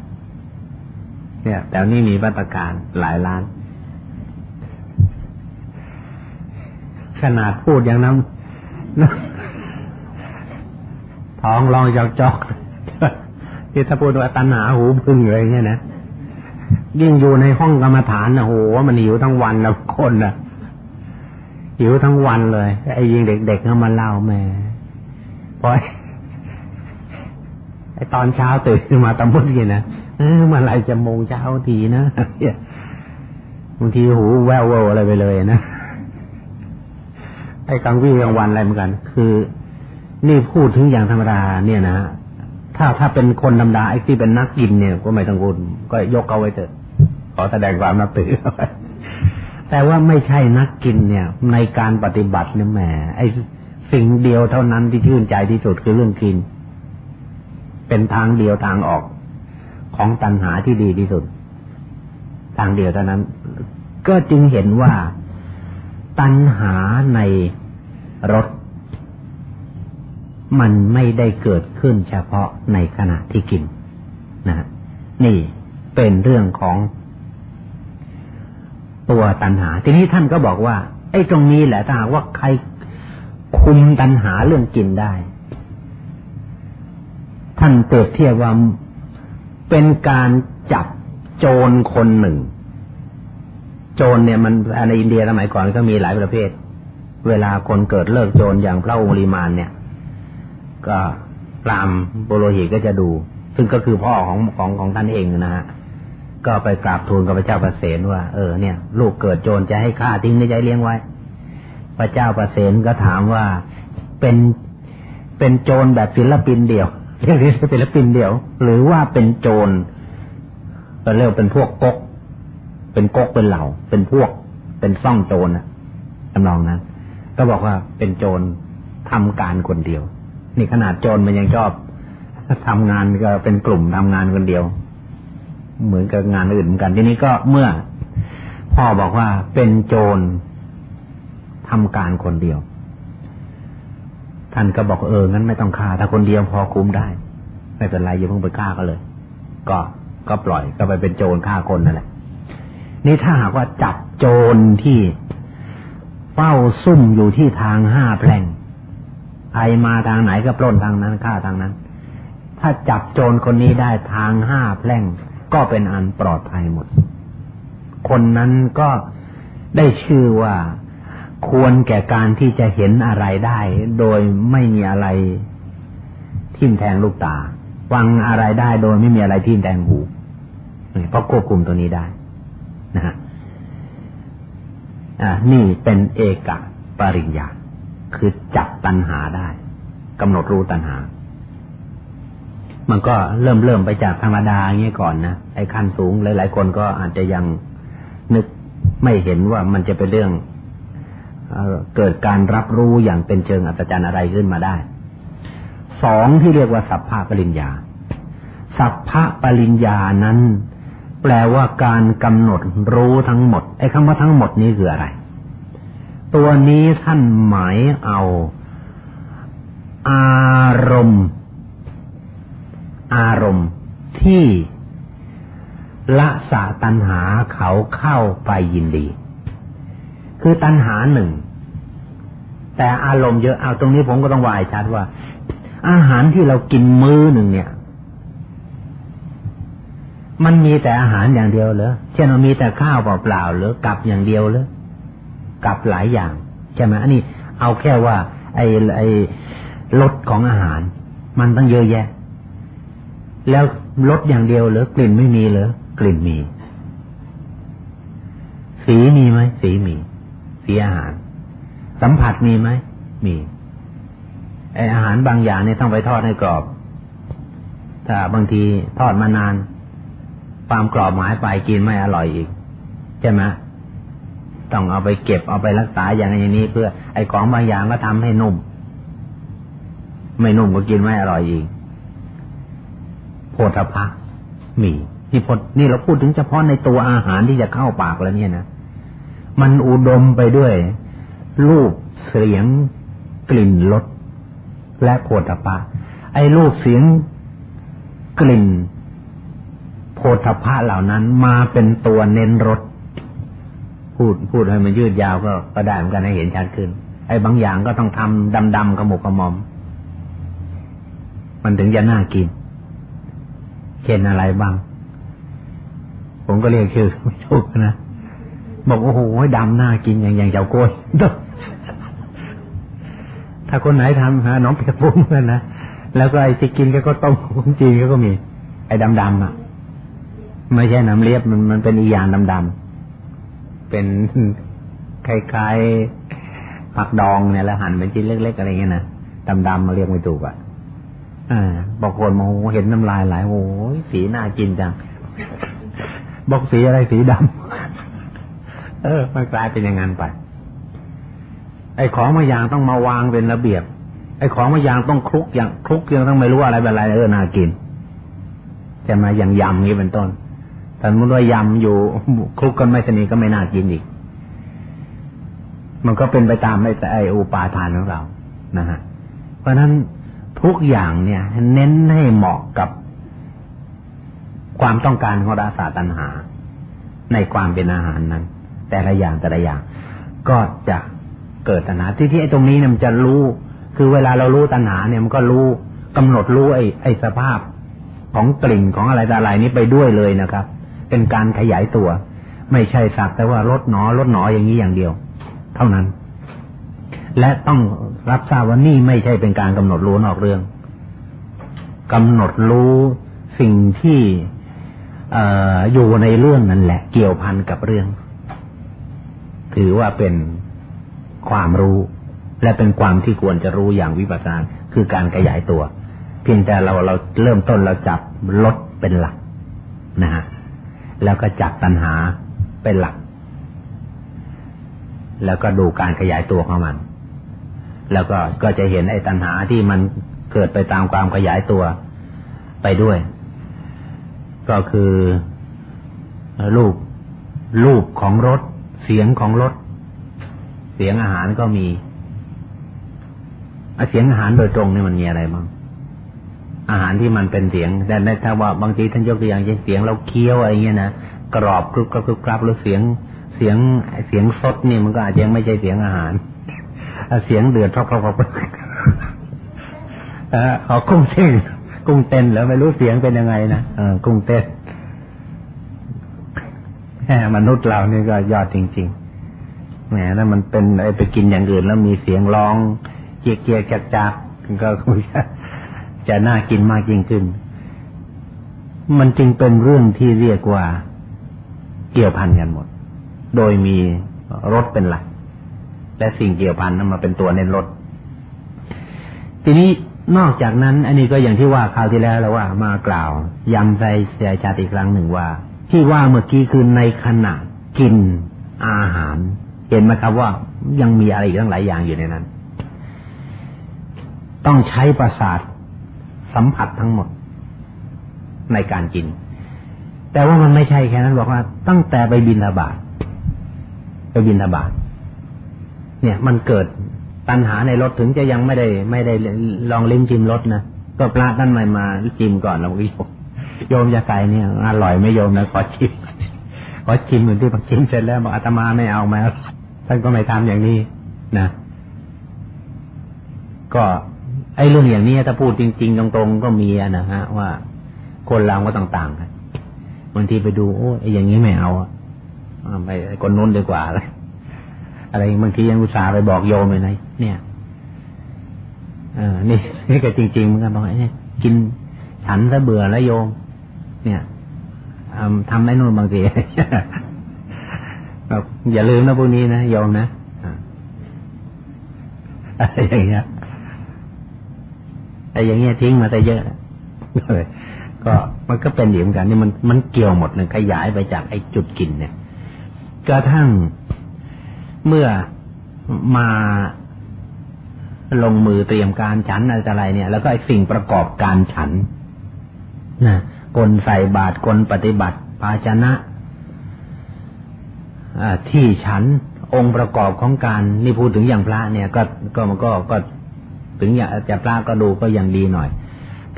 [SPEAKER 2] เนี่ยแต่นี่มีมาตรการหลายล้าน ขนาดพูดอย่างนั้นท้องลองจอกจอกที่ถ้าพูดว่าตันหาหูพึ่งอะไรเงี้ยนะยิ่งอยู่ในห้องกรรมฐานนะโหมันหิวทั้งวันนะคนนะหิวทั้งวันเลยไอ้ยิงเด็กๆเขามาเล่าแม่พอ ไอตอนเช้าตื่นมาตำบุญกันนะเออมื่อไรจะโมงเช้าทีนะบางทีหูแวววอะไรไปเลยนะไอ้กลางวิ่งกลางวันอะไรเหมือนกัน คือ นี่พูดถึงอย่างธรรมดาเนี่ยนะถ้าถ้าเป็นคนธรรมดาไอ้ที่เป็นนักกินเนี่ย ก็ไม่ต้องพูดก็ยกเอาไว้เถอะขอแสดงความนับถือแต่ว่าไม่ใช่นักกินเนี่ย ในการปฏิบัติเนี่ยแหมไอ้สิ่งเดียวเท่านั้นที่ชื่นใจที่สุดคือเรื่องกิน เป็นทางเดียวทางออกของตัณหาที่ดีที่สุด ทางเดียวเท่านั้น ก็จึงเห็นว่าตัณหาในรถมันไม่ได้เกิดขึ้นเฉพาะในขณะที่กินนะนี่เป็นเรื่องของตัวตัณหา ทีนี้ท่านก็บอกว่า ไอ้ตรงนี้แหละถ้าหากว่าใครคุมตัณหาเรื่องกินได้ ท่านเปรียบเทียบว่าเป็นการจับโจรคนหนึ่ง โจรเนี่ยมันในอินเดียสมัยก่อนก็มีหลายประเภท เวลาคนเกิดเลิกโจรอย่างพระองค์ริมานเนี่ย ก็รามโบโลหิตก็จะดู ซึ่งก็คือพ่อของของของท่านเองนะฮะก็ไปกราบทูลกับพระเจ้าประเสนว่า เออเนี่ย ลูกเกิดโจรจะให้ฆ่าทิ้งในใจเลี้ยงไว้ พระเจ้าประเสนก็ถามว่าเป็นเป็นโจรแบบศิลปินเดียว เรียกศิลปินเดียว หรือว่าเป็นโจรก็เรียกเป็นพวกก๊ก เป็นก๊กเป็นเหล่า เป็นพวก เป็นซ่องโจรนะทำนองนั้นก็บอกว่าเป็นโจรทำการคนเดียว นี่ขนาดโจรมันยังชอบทำงานก็เป็นกลุ่มทำงานคนเดียว เหมือนกับงานอื่นเหมือนกัน ทีนี้ก็เมื่อพ่อบอกว่าเป็นโจรทำการคนเดียว ท่านก็บอกเอองั้นไม่ต้องฆ่า ถ้าคนเดียวพอคุ้มได้ ไม่เป็นไรอย่าเพิ่งไปฆ่าก็เลย ก็ก็ปล่อยก็ไปเป็นโจรฆ่าคนนั่นแหละนี่ถ้าหากว่าจับโจรที่เฝ้าซุ่มอยู่ที่ทางห้าแพร่งใครมาทางไหนก็ปล้นทางนั้นฆ่าทางนั้น ถ้าจับโจรคนนี้ได้ทางห้าแพร่ง ก็เป็นอันปลอดภัยหมด คนนั้นก็ได้ชื่อว่า ควรแก่การที่จะเห็นอะไรได้ โดยไม่มีอะไรทิ่มแทงลูกตา ฟังอะไรได้โดยไม่มีอะไรทิ่มแทงหูเพราะควบคุมตัวนี้ได้นะฮะอ่านี่เป็นเอกะปริญญา คือจับตัณหาได้กำหนดรู้ตัณหา มันก็เริ่มเริ่มไปจากธรรมดาอย่างนี้ก่อนนะไอ้ขั้นสูงหลายๆคนก็อาจจะยังนึกไม่เห็นว่ามันจะเป็นเรื่อง เกิดการรับรู้อย่างเป็นเชิงอัศจรรย์อะไรขึ้นมาได้ สองที่เรียกว่าสัพพะปริญญา สัพพะปริญญานั้น แปลว่าการกำหนดรู้ทั้งหมด ไอ้คำว่าทั้งหมดนี้คืออะไร ตัวนี้ท่านหมายเอา อารมณ์ อารมณ์ที่ละสะตัณหาเขาเข้าไปยินดี คือตัณหาหนึ่ง แต่อารมณ์เยอะเอาตรงนี้ผมก็ต้องวายชัดว่า อาหารที่เรากินมื้อหนึ่งเนี่ย มันมีแต่อาหารอย่างเดียวเหรอเช่นมีแต่ข้าวเปล่าๆหรือกับอย่างเดียวหรือกับหลายอย่างใช่ไหมอันนี้เอาแค่ว่า ไอ้ไอ้รสของอาหาร มันต้องเยอะแยะ แล้วรสอย่างเดียวหรือกลิ่นไม่มีเหรอกลิ่นมี สีมีไหมสีมี เสียอาหาร สัมผัสมีไหมมีไออาหารบางอย่างเนี่ยต้องไปทอดให้กรอบ ถ้าบางทีทอดมานาน ความกรอบหมายไปกินไม่อร่อยอีก ใช่ไหมต้องเอาไปเก็บเอาไปรักษาอย่างนี้เพื่อ ไอของบางอย่างก็ทำให้นุ่ม ไม่นุ่มก็กินไม่อร่อยอีกโพธพะมีนี่พดนี่เราพูดถึงเฉพาะในตัวอาหารที่จะเข้าปากแล้วเนี่ยนะ มันอุดมไปด้วย รูปเสียงกลิ่นรสและโพธพะไอ้รูปเสียงกลิ่นโพธพะเหล่านั้นมาเป็นตัวเน้นรสพูดพูดให้มันยืดยาวก็ก็ได้เหมือนกันให้เห็นชัดขึ้น ไอ้บางอย่างก็ต้องทำดำๆขมุกขมอม มันถึงจะน่ากิน เช่นอะไรบ้าง ผมก็เรียกชื่อไม่ถูกนะ บอกโอ้โหดำน่ากินอย่างอย่างเจ้าโกยถ้าคนไหนทำหาน้องเปียกปุ้งกันนะแล้วก็ไอ้ที่กินก็ต้มของจีนก็มี ไอ้ดำๆอะ ไม่ใช่น้ำเลียบมันมันเป็นอียานดำๆเป็นคล้ายๆผักดองเนี่ยแล้วหั่นเป็นชิ้นเล็กๆอะไรเงี้ยนะดำๆมาเรียกไม่ถูกอะอ่าบางคนมองเห็นน้ำลายไหลโอ้ยสีน่ากินจังบอกสีอะไรสีดำ เออมันกลายเป็นอย่างนั้นไป ไอ้ของมาอย่างต้องมาวางเป็นระเบียบ ไอ้ของมาอย่างต้องคลุกอย่างคลุกยังต้องไม่รู้อะไรเป็นอะไรเออน่ากินจะมาอย่างยำนี้เป็นต้นแต่มุติว่ายำอยู่คลุกกันไม่สนิทก็ไม่น่ากินอีก มันก็เป็นไปตามไอ้ไอ้อุปาทานของเรา นะฮะ เพราะนั้นทุกอย่างเนี่ย เน้นให้เหมาะกับความต้องการของราสาตัณหา ในความเป็นอาหารนั้น แต่ละอย่างแต่ละอย่าง ก็จะเกิดตัณหาที่ที่ไอ้ตรงนี้เนี่ยมันจะรู้ คือเวลาเรารู้ตัณหาเนี่ยมันก็รู้กำหนดรู้ไอ้ไอ้สภาพของกลิ่นของอะไรต่อะไรนี้ไปด้วยเลยนะครับ เป็นการขยายตัว ไม่ใช่สักแต่ว่าลดหนอลดหนออย่างนี้อย่างเดียว เท่านั้น และต้องรับทราบว่านี่ไม่ใช่เป็นการกำหนดรู้นอกเรื่องกำหนดรู้สิ่งที่อยู่ในเรื่องนั่นแหละ เกี่ยวพันกับเรื่อง ถือว่าเป็นความรู้ และเป็นความที่ควรจะรู้อย่างวิปัสสนาคือการขยายตัว เพียงแต่เราเราเริ่มต้นเราจับลดเป็นหลักนะฮะแล้วก็จับตัณหาเป็นหลัก แล้วก็ดูการขยายตัวของมัน แล้วก็ก็จะเห็นไอ้ตัณหาที่มันเกิดไปตามความขยายตัวไปด้วย ก็คือรูปรูปของรถ เสียงของรถ เสียงอาหารก็มีเสียงอาหารโดยตรงนี่มันมีอะไรบ้างอาหารที่มันเป็นเสียงแต่ถ้าว่าบางทีท่านยกตัวอย่างเช่นเสียงเราเคี้ยวอะไรเงี้ยนะกรอบกรุบกรุบกรุบกรับหรือเสียงเสียงเสียงสดนี่มันก็อาจจะยังไม่ใช่เสียงอาหารเสียงเดือดพรอกๆเออเขากุ้งเต้นกุ้งเต้นแล้วไม่รู้เสียงเป็นยังไงนะเออกุ้งเต้น มนุษย์เรานี่ก็ยอดจริงๆแหมถ้ามันเป็นไอไปกินอย่างอื่น แล้วมีเสียงร้องเกียกเกียกจักจักก็คงจะจะน่ากินมากยิ่งขึ้น มันจึงเป็นเรื่องที่เรียกว่าเกี่ยวพันกันหมด โดยมีรสเป็นหลัก และสิ่งเกี่ยวพันนั้นมาเป็นตัวในรถ ทีนี้นอกจากนั้น อันนี้ก็อย่างที่ว่าคราวที่แล้วแล้วว่า มากล่าวย้ำใจเสียชาติอีกครั้งหนึ่งว่า ที่ว่าเมื่อกี้คือในขณะกินอาหาร เห็นไหมครับว่ายังมีอะไรอีกตั้งหลายอย่างอยู่ในนั้น ต้องใช้ประสาทสัมผัสทั้งหมดในการกิน แต่ว่ามันไม่ใช่แค่นั้นบอกว่า ตั้งแต่ไปบินทบาทไปบินทบาทเนี่ยมันเกิดตัณหาในรถถึงจะยังไม่ได้ ไม่ได้ลองลิ้มชิมรสนะก็พระท่านใหม่มาชิมก่อนแล้ววิ โยมจะใส่เนี่ยอร่อยไม่โยมนะขอชิมขอชิมเหมือนที่พอชิมเสร็จแล้วบอกอาตมาไม่เอามาท่านก็ไม่ทำอย่างนี้นะก็ไอ้เรื่องอย่างนี้ถ้าพูดจริง ๆ ตรงๆก็มีนะฮะ ว่าคนเราก็ต่างๆกันบางทีไปดูโอ้ไอ้อย่างนี้ไม่เอาอะไปคนนู้นดีกว่าอะไรอะไรบางทียังอุตส่าห์ไปบอกโยมเลยนะเนี่ยเออนี่นี่ก็จริงๆเหมือนกันบอกไอ้นี่กินฉันซะเบื่อแล้วโยม เนี่ยทำได้นู่นบางทีอย่าลืมนะพวกนี้นะโยมนะอะไรอย่างเงี้ยแต่อย่างเงี้ยทิ้งมาแต่เยอะก็มันก็เป็นอย่เหมือนกันนี่มันมันเกี่ยวหมดเลยขยายไปจากไอ้จุดกินเนี่ยกระทั่งเมื่อมาลงมือเตรียมการฉันอะไรเนี่ย แล้วก็ไอ้สิ่งประกอบการฉันนะ กลใส่บาตรกลปฏิบัติ ภาชนะที่ฉันองค์ประกอบของการนี่พูดถึงอย่างพระเนี่ย ก็ก็มันก็ก็ถึงอย่างจะพระก็ดูก็ยังดีหน่อย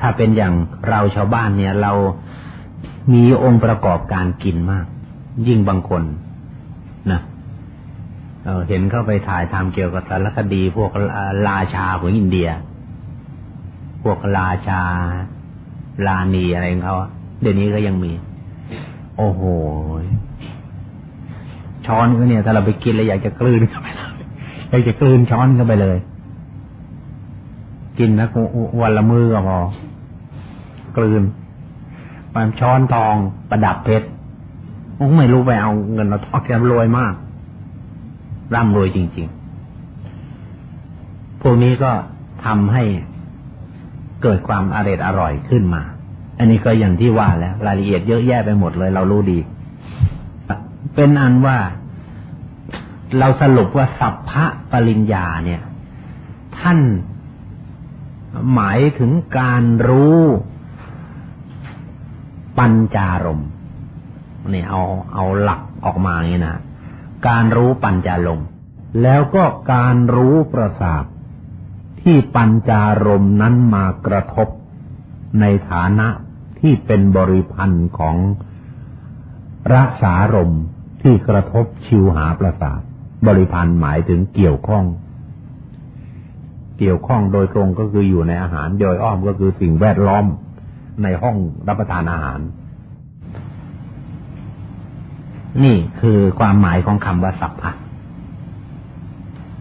[SPEAKER 2] ถ้าเป็นอย่างเราชาวบ้านเนี่ย เรามีองค์ประกอบการกินมาก ยิ่งบางคนนะเเห็นเข้าไปถ่ายทำเกี่ยวกับสารคดี พวกราชาของอินเดีย พวกราชา ลานีอะไรของเขาเดี๋ยวนี้ก็ยังมี โอ้โห ช้อนก็เนี่ย ถ้าเราไปกินแล้วอยากจะกลืนเข้าไปเลยอยากจะกลืนช้อนเข้าไปเลย กินนะวันละมือก็พอกลืนมันช้อนทองประดับเพชรผมไม่รู้ไปเอาเงินเราทองแกรวยมาก ร่ำรวยจริง ๆ พวกนี้ก็ทำให้ เกิดความอร่อยอร่อยขึ้นมา อันนี้ก็อย่างที่ว่าแล้ว รายละเอียดเยอะแยะไปหมดเลย เรารู้ดี เป็นอันว่าเราสรุปว่าสัพพะปริญญาเนี่ย ท่านหมายถึงการรู้ปัญจารมเนี่ยเอาเอาหลักออกมาอย่างนี้นะ การรู้ปัญจารมแล้วก็การรู้ประสาท ที่ปัญจารมนั้นมากระทบในฐานะที่เป็นบริพันธ์ของรักษารมที่กระทบชิวหาประสาท บริพันธ์หมายถึงเกี่ยวข้อง เกี่ยวข้องโดยตรงก็คืออยู่ในอาหารโดยอ้อมก็คือสิ่งแวดล้อมในห้องรับประทานอาหาร นี่คือความหมายของคำว่าสัพพะ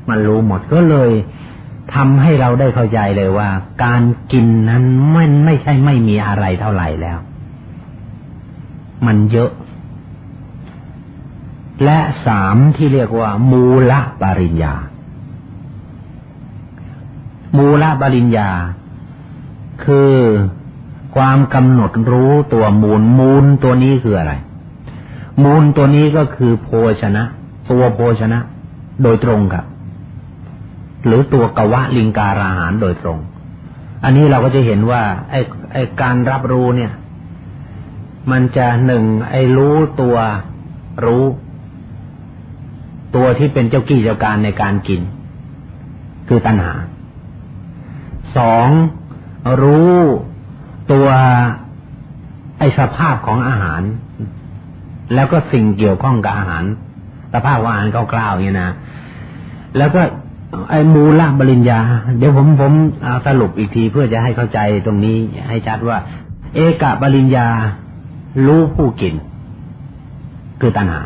[SPEAKER 2] มันรู้หมดก็เลย ทำให้เราได้เข้าใจเลยว่า การกินนั้นมันไม่ใช่ไม่มีอะไรเท่าไหร่แล้ว มันเยอะ และสามที่เรียกว่า มูลปริญญา มูลปริญญา คือความกำหนดรู้ตัวมูล มูลตัวนี้คืออะไร มูลตัวนี้ก็คือโภชนะ ตัวโภชนะ โดยตรงครับ หรือตัวกวะลิงการาหารโดยตรง อันนี้เราก็จะเห็นว่า ไอ้ไอ้การรับรู้เนี่ย มันจะหนึ่งไอ้รู้ตัวรู้ ตัวที่เป็นเจ้ากี้เจ้าการในการกิน คือตัณหาสองรู้ตัวไอ้สภาพของอาหาร แล้วก็สิ่งเกี่ยวข้องกับอาหาร สภาพองอาหารคร่าวๆเนี่ยนะแล้วก็ ไอ้มูลบริญญา เดี๋ยวผมผมสรุปอีกทีเพื่อจะให้เข้าใจตรงนี้ให้ชัดว่า เอกบริญญา รู้ผู้กิน คือตัณหา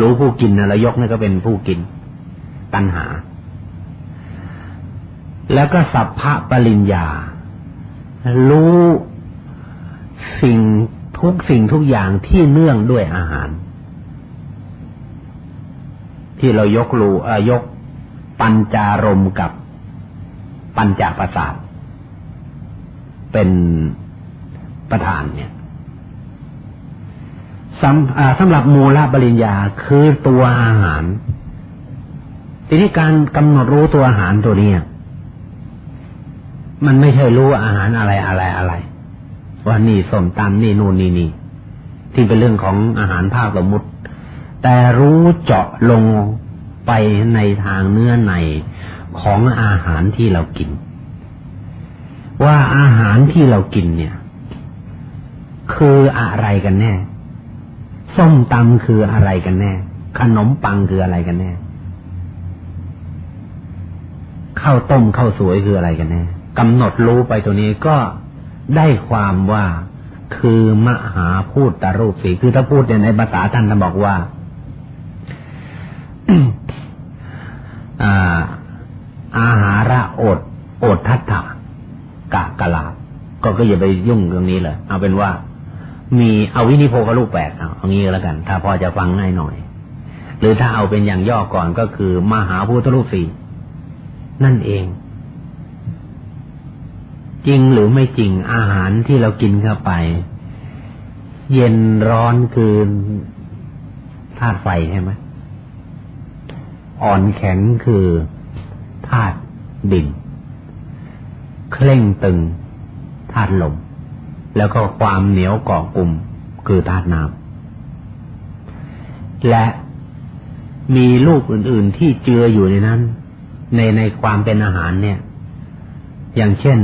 [SPEAKER 2] รู้ผู้กินนะรายกนี่ก็เป็นผู้กิน ตัณหา แล้วก็สัพพะปริญญา รู้สิ่งทุกสิ่งทุกอย่างที่เนื่องด้วยอาหาร ที่เรายกรูเอยก ปัญจารมกับปัญจประสาทเป็นประธานเนี่ยสำสำหรับมูลปริญญาคือตัวอาหาร ทีนี้การกำหนดรู้ตัวอาหารตัวนี้มันไม่ใช่รู้อาหารอะไรอะไรอะไร ว่านี่สมตำนี่นู่นนี่นี่ที่เป็นเรื่องของอาหารภาคสมมุติ แต่รู้เจาะลง ไปในทางเนื้อในของอาหารที่เรากิน ว่าอาหารที่เรากินเนี่ย คืออะไรกันแน่ ส้มตำคืออะไรกันแน่ ขนมปังคืออะไรกันแน่ข้าวต้มข้าวสวยคืออะไรกันแน่กำหนดรู้ไปตัวนี้ก็ได้ความว่าคือมหาพูดตรูปสีคือถ้าพูดในภาษาท่านจะบอกว่า อาหาระอดอดทัตถะกะกะลาก็ก็อย่าไปยุ่งเรื่องนี้เลยเอาเป็นว่า มีเอาวินิโพกรูปแปดเอาเอางี้แล้วกัน ถ้าพอจะฟังง่ายหน่อย หรือถ้าเอาเป็นอย่างย่อก่อนก็คือมหาพุทธรูปสี่นั่นเอง จริงหรือไม่จริงอาหารที่เรากินเข้าไป เย็นร้อนคือธาตุไฟใช่ไหม อ่อนแข็งคือธาตุดิน เคร่งตึงธาตุลม แล้วก็ความเหนียวเกาะกลุ่มคือธาตุน้ำและมีลูกอื่น ๆ ที่เจืออยู่ในนั้น ในในความเป็นอาหารเนี่ย อย่างเช่น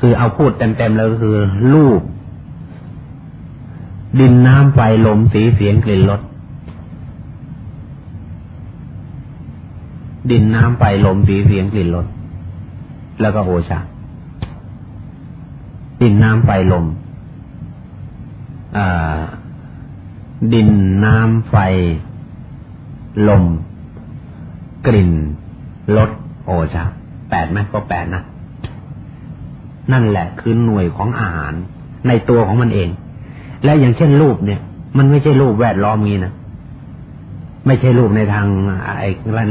[SPEAKER 2] คือเอาพูดเต็มๆแล้วก็คือลูกดินน้ำไฟลมสีเสียงกลิ่นรส ดินน้ำไฟลมสีเสียงกลิ่นรสแล้วก็โอชาดินน้ำไฟลมดินน้ำไฟ ลม กลิ่นรสโอชาแปดไหมก็แปดนะ นั่นแหละคือหน่วยของอาหารในตัวของมันเอง และอย่างเช่นรูปเนี่ย มันไม่ใช่รูปแวดล้อมงี้นะ ไม่ใช่รูปในทางไอ้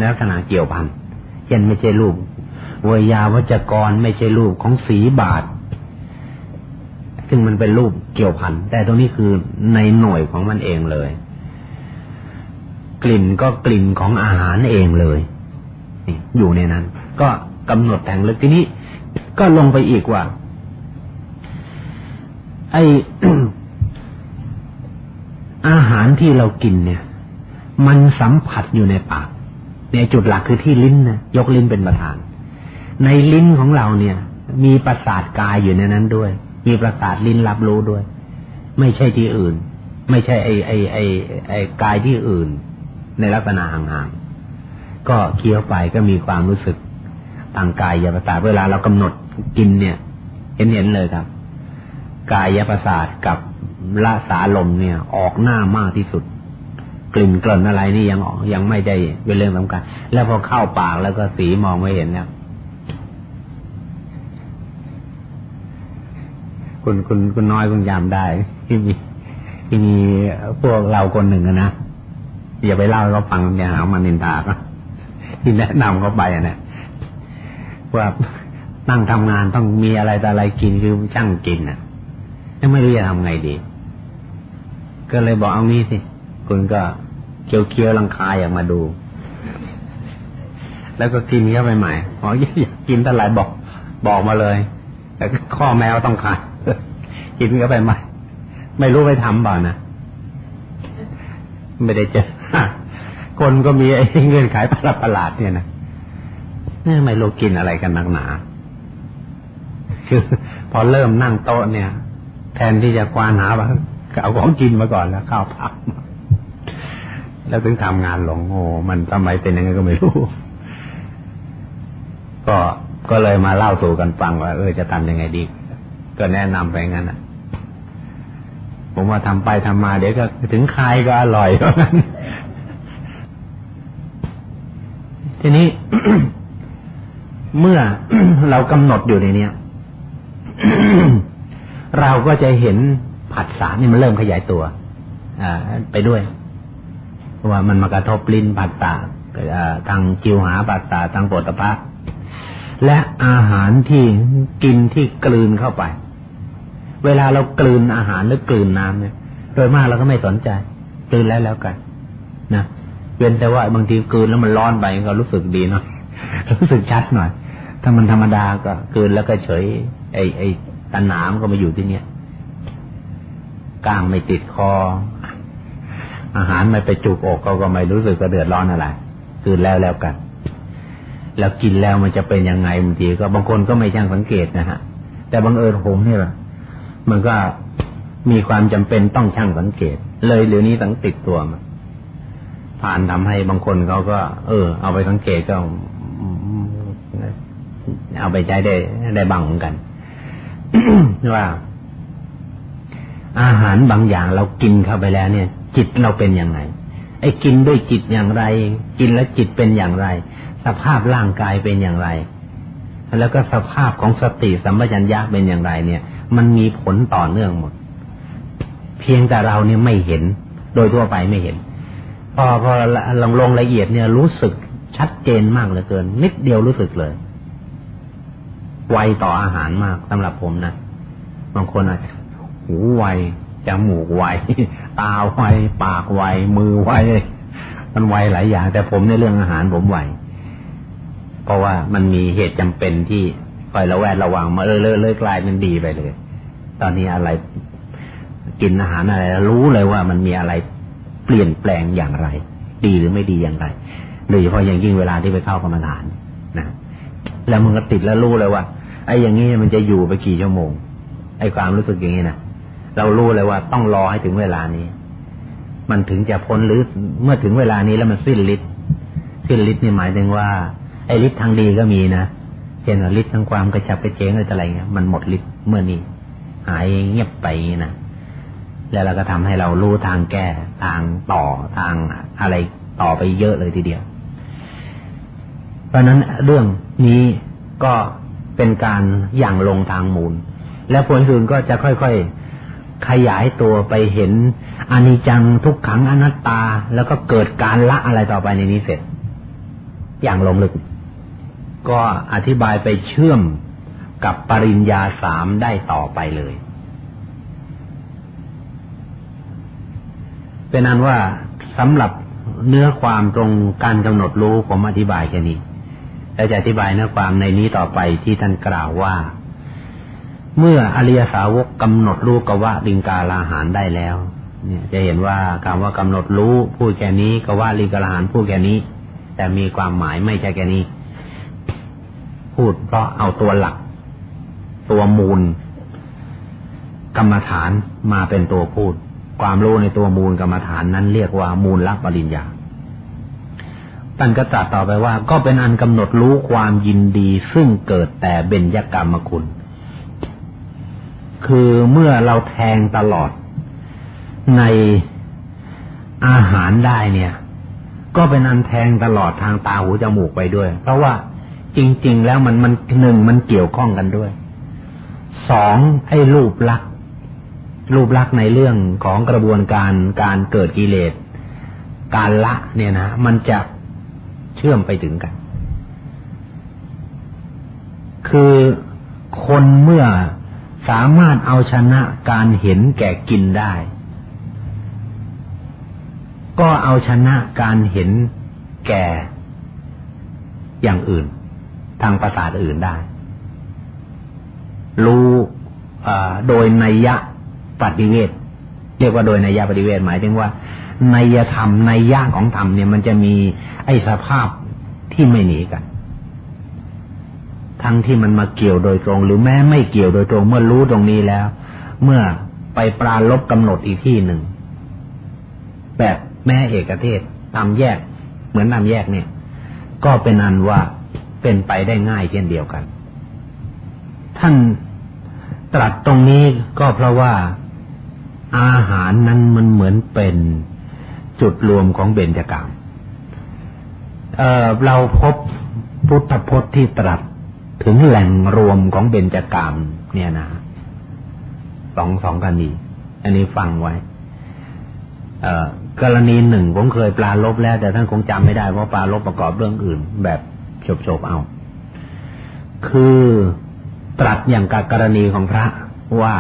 [SPEAKER 2] ลักษณะเกี่ยวพันเช่นไม่ใช่รูปวยาวัจกรไม่ใช่รูปของสีบาท ซึ่งมันเป็นรูปเกี่ยวพันแต่ตรงนี้คือในหน่วยของมันเองเลย กลิ่นก็กลิ่นของอาหารเองเลยอยู่ในนั้น ก็กำหนดแต่งลึกทีนี้ก็ลงไปอีกว่า ไออาหารที่เรากินเนี่ย มันสัมผัสอยู่ในปากในจุดหลักคือที่ลิ้นนะยกลิ้นเป็นประธาน ในลิ้นของเราเนี่ย มีประสาทกายอยู่ในนั้นด้วย มีประสาทลิ้นรับรู้ด้วย ไม่ใช่ที่อื่น ไม่ใช่ไอไอไอไอกายที่อื่น ในลักษณะห่างๆก็เคี้ยวไปก็มีความรู้สึกทางกายยประสาทเวลาเรากำหนดกินเนี่ยเห็นเห็นเลยครับ กายประสาทกับละสาลมเนี่ย ออกหน้ามากที่สุด กลิ่นกลิ่นอะไรนี่ยังยังไม่ได้เป็นเรื่องสำคัญแล้วพอเข้าปากแล้วก็สีมองไม่เห็นแล้วคุณคุณคุณน้อยคุณยามได้ที่มีที่มีพวกเราคนหนึ่งนะอย่าไปเล่าให้เขาฟังอย่าหามานินทาก็ที่แนะนำเขาไปอะเนี่ยว่านั่งทำงานต้องมีอะไรแต่อะไรกินคือช่างกินอะยังไม่รู้จะทำไงดี ก็เลยบอกเอางี้สิ คุณก็ เคี้ยวเคี้ยวลังคายออกมาดู แล้วก็กินเข้าไปใหม่อ๋ออยากกินเท่าไหร่บอก บอกมาเลยแต่ข้อแมวต้องขาดกินเข้าไปไหม่ ไม่รู้ไปทำบ่านะไม่ได้เจอคนก็มีไอ้เงื่อนไขประหลาดประหลาดเนี่ยนะนี่ไม่รู้กินอะไรกันนักหนาคือพอเริ่มนั่งโต๊ะเนี่ย แทนที่จะควานหาว่าเอาของกินมาก่อนแล้วข้าวผัก แล้วถึงทำงานหลงโอ้มันทำไมเป็นยังไงก็ไม่รู้ ก็ก็เลยมาเล่าสู่กันฟังว่าเออจะทำยังไงดี ก็แนะนำไปงั้นอะ ผมว่าทำไปทำมาเดี๋ยวก็ถึงคายก็อร่อยเพราะงั้นทีนี้เมื่อเรากำหนดอยู่ในนี้เราก็จะเห็นผัสสะนี่มันเริ่มขยายตัว อ่า ไปด้วย ว่ามันมากระทบลิ้นผัสสะทางจิวหาผัสสะทางปวดตะพะและอาหารที่กินที่กลืนเข้าไป เวลาเรากลืนอาหารหรือกลืนน้ำเนี่ย โดยมากเราก็ไม่สนใจกลืนแล้วแล้วกันนะเว้นแต่ว่าบางทีกลืนแล้วมันร้อนไปก็รู้สึกดีหน่อยรู้สึกชัดหน่อย ถ้ามันธรรมดาก็กลืนแล้วก็เฉย ไอไอตันหนามก็มาอยู่ที่เนี้ยกลางไม่ติดคอ อาหารไม่ไปจุกอกเขาก็ไม่รู้สึกกระเดือดร้อนอะไรกลืนแล้วแล้วกัน แล้วกินแล้วมันจะเป็นยังไงบางทีก็บางคนก็ไม่ช่างสังเกตนะฮะ แต่บางเอิญผมเนี่ยมันก็มีความจำเป็นต้องช่างสังเกต เลยเดี๋ยวนี้ตั้งติดตัวมาผ่านทำให้บางคนเขาก็ เออ เอาไปสังเกตก็เอาไปใช้ได้ได้บางเหมือนกันว่าอาหารบางอย่างเรากินเข้าไปแล้วเนี่ย จิตเราเป็นยังไง ไอ้กินด้วยจิตอย่างไร กินแล้วจิตเป็นอย่างไร สภาพร่างกายเป็นอย่างไร แล้วก็สภาพของสติสัมปชัญญะเป็นอย่างไร เนี่ย มันมีผลต่อเนื่องหมด เพียงแต่เราเนี่ยไม่เห็น โดยทั่วไปไม่เห็น พอพอลงลงละเอียดเนี่ยรู้สึกชัดเจนมากเหลือเกิน นิดเดียวรู้สึกเลย ไวต่ออาหารมากสำหรับผมนะบางคนอาจจะหูไว จมูกไวตาไวปากไวมือไวมันไวหลายอย่าง แต่ผมในเรื่องอาหารผมไวเพราะว่ามันมีเหตุจำเป็นที่คอยระแวดระวังมาเลื่อยเลื่อยกลายเป็นดีไปเลย ตอนนี้อะไรกินอาหารอะไรรู้เลยว่ามันมีอะไรเปลี่ยนแปลงอย่างไร ดีหรือไม่ดีอย่างไรโดยเฉพาะอย่างยิ่งเวลาที่ไปเข้ากรรมฐานนะแล้วมึงก็ติดแล้วรู้เลยว่าไอ้อย่างนี้มันจะอยู่ไปกี่ชั่วโมงไอ้ความรู้สึกอย่างนี้นะ เรารู้เลยว่าต้องรอให้ถึงเวลานี้ มันถึงจะพ้นหรือเมื่อถึงเวลานี้แล้วมันสิ้นฤทธิ์สิ้นฤทธิ์นี่หมายถึงว่าไอ้ฤทธิ์ทางดีก็มีนะเช่นฤทธิ์ทางความกระชับกระเฉงอะไรต่ออะไรเงี้ยมันหมดฤทธิ์เมื่อนี้ หายเงียบไปนะแล้วเราก็ทำให้เรารู้ทางแก้ทางต่อทางอะไรต่อไปเยอะเลยทีเดียว เพราะนั้นเรื่องนี้ก็เป็นการอย่างลงทางมูล และผลอื่นก็จะค่อยๆ ขยายตัวไปเห็นอนิจจังทุกขังอนัตตา แล้วก็เกิดการละอะไรต่อไปในนี้เสร็จ อย่างลงลึก ก็อธิบายไปเชื่อมกับปริญญาสามได้ต่อไปเลย เป็นนั้นว่าสำหรับเนื้อความตรงการกำหนดรู้ผมอธิบายแค่นี้ และจะอธิบายเนื้อความในนี้ต่อไปที่ท่านกล่าวว่า เมื่ออริยสาวกกำหนดรู้กว่าลิงกาลาหารได้แล้ว เนี่ย จะเห็นว่าคำว่ากำหนดรู้พูดแค่นี้กว่าลิงกาลาหารพูดแค่นี้ แต่มีความหมายไม่ใช่แค่นี้ พูดเพราะเอาตัวหลัก ตัวมูล กรรมฐานมาเป็นตัวพูด ความรู้ในตัวมูลกรรมฐานนั้นเรียกว่ามูลลักปริญญาท่านก็ตรัสต่อไปว่า ก็เป็นอันกำหนดรู้ความยินดีซึ่งเกิดแต่เบญญกรรมคุณ คือเมื่อเราแทงตลอดในอาหารได้เนี่ย ก็เป็นอันแทงตลอดทางตาหูจมูกไปด้วย เพราะว่าจริง ๆ แล้วมันมันหนึ่งมันเกี่ยวข้องกันด้วยสองไอ้รูปลักษณ์รูปลักษณ์ในเรื่องของกระบวนการการเกิดกิเลส การละเนี่ยนะมันจะเชื่อมไปถึงกัน คือคนเมื่อ สามารถเอาชนะการเห็นแก่กินได้ ก็เอาชนะการเห็นแก่อย่างอื่น ทางประสาทอื่นได้ รู้โดยนัยยะปฏิเวทเรียกว่าโดยนัยยะปฏิเวทหมายถึงว่านัยธรรมนัยยะของธรรมเนี่ยมันจะมีไอ้สภาพที่ไม่หนีกัน ทั้งที่มันมาเกี่ยวโดยตรง หรือแม้ไม่เกี่ยวโดยตรง เมื่อรู้ตรงนี้แล้ว เมื่อไปปราลบกำหนดอีกที่หนึ่ง แบบแม่เอกเทศตามแยก เหมือนตามแยกเนี่ย ก็เป็นอันว่าเป็นไปได้ง่ายเช่นเดียวกัน ท่านตรัสตรงนี้ก็เพราะว่าอาหารนั้นมันเหมือนเป็นจุดรวมของเบญจกรรมเเราพบพุทธพจน์ที่ตรัส ถึงแหล่งรวมของเบญจกรรมเนี่ยนะสองสองกรณี อันนี้ฟังไว้ เอ่อกรณีหนึ่งผมเคยปลาลบแล้ว แต่ท่านคงจำไม่ได้เพราะปลาลบประกอบเรื่องอื่น แบบโฉบๆเอา คือตรัสอย่างกับกรณีของพระว่า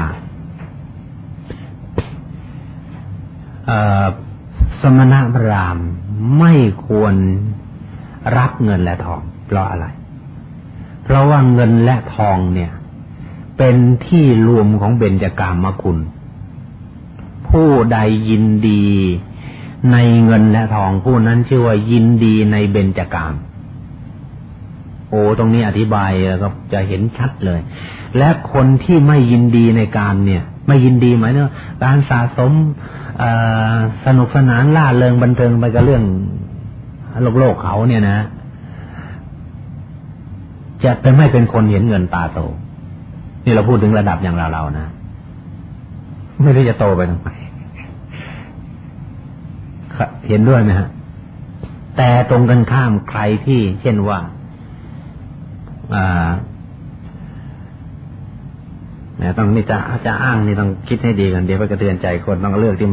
[SPEAKER 2] สมณพรามไม่ควรรับเงินและทองเพราะอะไร เพราะว่าเงินและทองเนี่ย เป็นที่รวมของเบญจกามคุณ ผู้ใดยินดีในเงินและทองผู้นั้นชื่อว่ายินดีในเบญจกาม โอ้ตรงนี้อธิบายแล้วก็จะเห็นชัดเลย และคนที่ไม่ยินดีในการเนี่ย ไม่ยินดีหมายถึงการสะสมสนุกสนานล่าเริงบันเทิงไปกับเรื่องโลกโลกเขาเนี่ยนะ จะเป็นไม่เป็นคนเห็นเงินตาโต นี่เราพูดถึงระดับอย่างเราเรานะไม่ได้จะโตไปทำไมเห็นด้วยไหมฮะ แต่ตรงกันข้ามใครที่เช่นว่าอ่าเนี่ยต้องนี่จะจะอ้างนี่ต้องคิดให้ดีกันเดี๋ยวไปกระเตือนใจคนต้องเลือกที่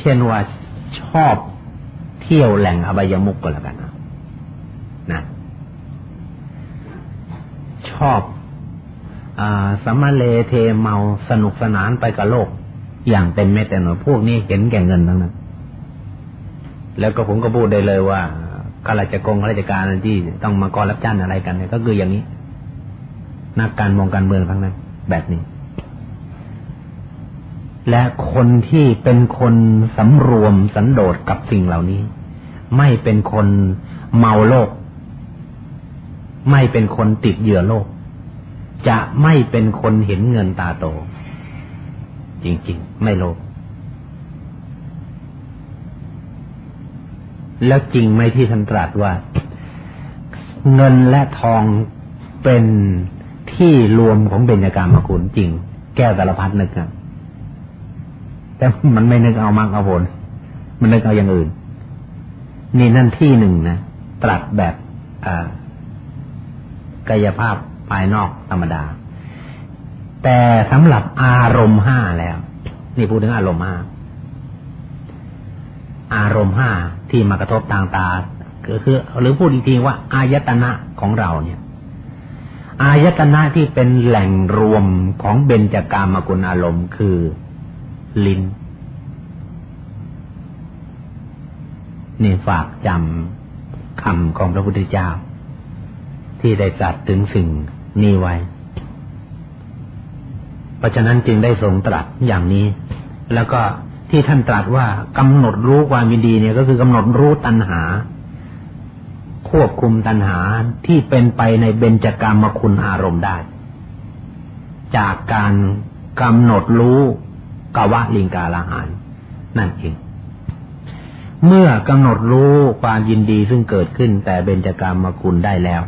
[SPEAKER 2] เช่นว่าชอบเที่ยวแหล่งอบายมุกก็แล้วกันนะนะ ชอบอสมเลเทเมาสนุกสนานไปกับโลก อย่างเต็มเม็ดแต่หน่อยพวกนี้เห็นแก่เงินทั้งนั้น แล้วก็ผมก็พูดได้เลยว่าข้าราชกงข้าราชการที่ต้องมากรรับจ้างอะไรกันเนี่ยก็คืออย่างนี้ นักการมองการเมืองทั้งนั้น แบบนี้ และคนที่เป็นคนสำรวมสันโดษกับสิ่งเหล่านี้ ไม่เป็นคนเมาโลก ไม่เป็นคนติดเหยื่อโลก จะไม่เป็นคนเห็นเงินตาโต จริง ๆ ไม่โลภแล้วจริงไหมที่ท่านตรัสว่า เงินและทองเป็นที่รวมของเบญจกามคุณจริง แก้วแต่ลพัดนึกครับแต่มันไม่นึกเอามากเอาผลมันนึกเอาอย่างอื่น นี่นั่นที่หนึ่งนะตรัสแบบ อ่า กายภาพภายนอกธรรมดา แต่สำหรับอารมณ์ห้าแล้ว นี่พูดถึงอารมณ์ห้าอารมณ์ห้าที่มากระทบทางตาคือ หรือพูดอีกทีว่า อายตนะของเราเนี่ย อายตนะที่เป็นแหล่งรวมของเบญจากามกุลอารมณ์คือลิ้นนี่ฝากจำคำของพระพุทธเจ้า ที่ได้ตรัสถึงสิ่งนี้ไว้ เพราะฉะนั้นจึงได้ทรงตรัสอย่างนี้ แล้วก็ที่ท่านตรัสว่ากำหนดรู้ความยินดีเนี่ยก็คือกำหนดรู้ตัณหา ควบคุมตัณหาที่เป็นไปในเบญจกรรมคุณอารมณ์ได้ จากการกำหนดรู้กวะลิงกาลาหารนั่นเองเมื่อกำหนดรู้ความยินดีซึ่งเกิดขึ้นแต่เบญจกรรมคุณได้แล้ว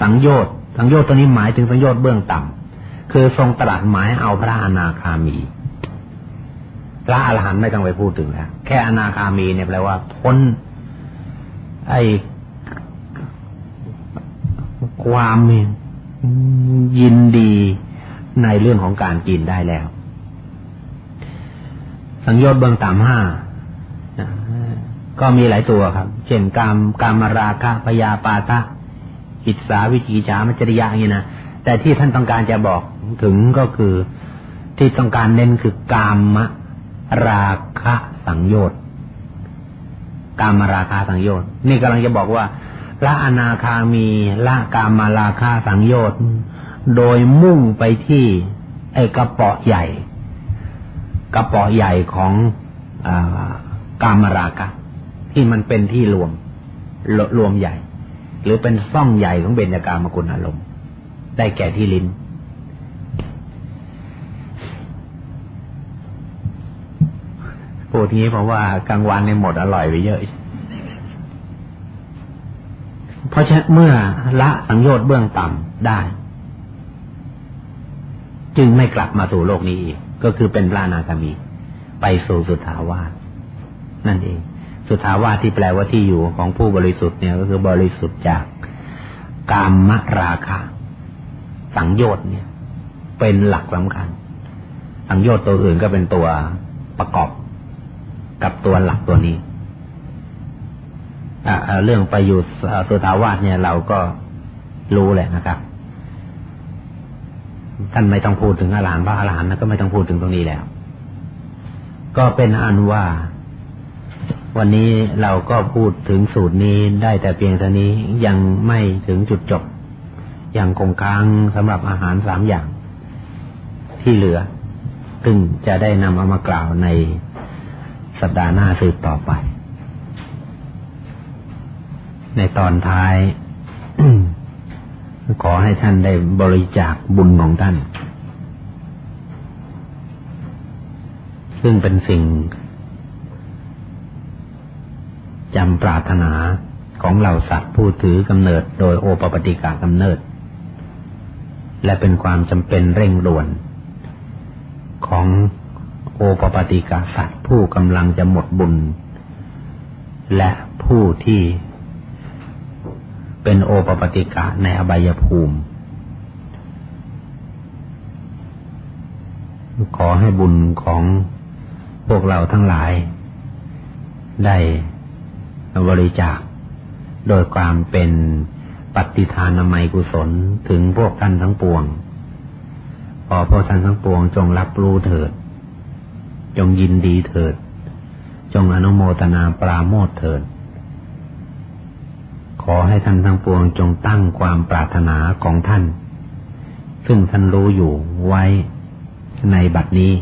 [SPEAKER 2] สังโยชน์สังโยชน์ตัวนี้หมายถึงสังโยชน์เบื้องต่ำคือทรงตรัสหมายเอาพระอนาคามี พระอรหันต์ไม่ต้องไปพูดถึงแล้วแค่อนาคามีเนี่ยแปลว่าพ้น ไอความยินดีในเรื่องของการกินได้แล้ว สังโยชน์เบื้องต่ำห้าก็มีหลายตัวครับ เช่นกามกามราคะพยาปาตะ อิสาวิจิจามัจริยาอย่างนี้นะแต่ที่ท่านต้องการจะบอกถึงก็คือที่ต้องการเน้นคือกามราคะสังโยชน์กามราคะสังโยชน์นี่กำลังจะบอกว่าละอนาคามีละกามาลาคาสังโยชน์โดยมุ่งไปที่ไอ้กระเปาะใหญ่ กระเปาะใหญ่ของอกามราคะที่มันเป็นที่รวมรวมใหญ่ หรือเป็นซ่องใหญ่ของเบญจกามกุลอารมณ์ ได้แก่ที่ลิ้น พูดนี้เพราะว่ากลางวันในหมดอร่อยไปเยอะ เพราะฉะนั้นเมื่อละสังโยชน์เบื้องต่ำได้ จึงไม่กลับมาสู่โลกนี้อีก ก็คือเป็นพระนาคามี ไปสู่สุทาวาสนั่นเอง สุทาวาสที่แปลว่าที่อยู่ของผู้บริสุทธิ์เนี่ยก็คือบริสุทธิ์จากกามมราคะ สังโยชน์เนี่ย เป็นหลักสำคัญ สังโยชน์ตัวอื่นก็เป็นตัวประกอบกับตัวหลักตัวนี้เรื่องไปอยู่สุตาวาสเนี่ย เราก็รู้แหละนะครับท่านไม่ต้องพูดถึงอรหันพระอรหันต์ก็ไม่ต้องพูดถึงตรงนี้แล้ว ก็เป็นอันว่า วันนี้เราก็พูดถึงสูตรนี้ได้แต่เพียงเท่านี้ยังไม่ถึงจุดจบ ยังคงค้างสำหรับอาหารสามอย่าง ที่เหลือ ซึ่งจะได้นำเอามากล่าวในสัปดาห์หน้าสืบต่อไป ในตอนท้าย ขอให้ท่านได้บริจาคบุญของท่าน ซึ่งเป็นสิ่ง จำปรารถนาของเหล่าสัตว์ผู้ถือกำเนิดโดยโอปปติกากำเนิด และเป็นความจำเป็นเร่งด่วน ของโอปปติกาสัตว์ผู้กำลังจะหมดบุญ และผู้ที่เป็นโอปปติกะในอบายภูมิ ขอให้บุญของพวกเราทั้งหลายได้ บริจาค โดยความเป็นปฏิทานไมกุศลถึงพวกท่านทั้งปวง ขอพวกท่านทั้งปวงจงรับรู้เถิด จงยินดีเถิด จงอนุโมทนาปราโมทเถิด ขอให้ท่านทั้งปวงจงตั้งความปรารถนาของท่าน ซึ่งท่านรู้อยู่ไว้ในบัดนี้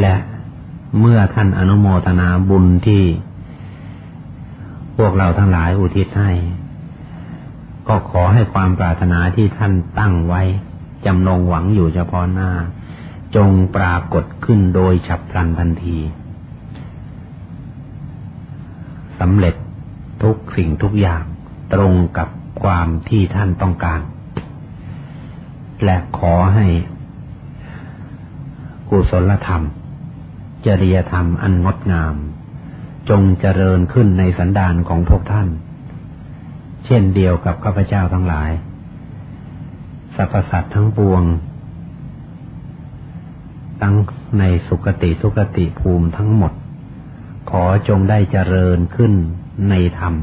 [SPEAKER 2] และ เมื่อท่านอนุโมทนาบุญที่ พวกเราทั้งหลายอุทิศให้ ก็ขอให้ความปรารถนาที่ท่านตั้งไว้ จำลงหวังอยู่เฉพาะหน้า จงปรากฏขึ้นโดยฉับพลันทันทีสำเร็จทุกสิ่งทุกอย่างตรงกับความที่ท่านต้องการ และขอให้กุศลธรรม จริยธรรมอันงดงาม จงเจริญขึ้นในสันดานของพวกท่าน เช่นเดียวกับข้าพเจ้าทั้งหลายสรรพสัตว์ทั้งปวงทั้งในสุคติทุกติภูมิทั้งหมด ขอจงได้เจริญขึ้นในธรรม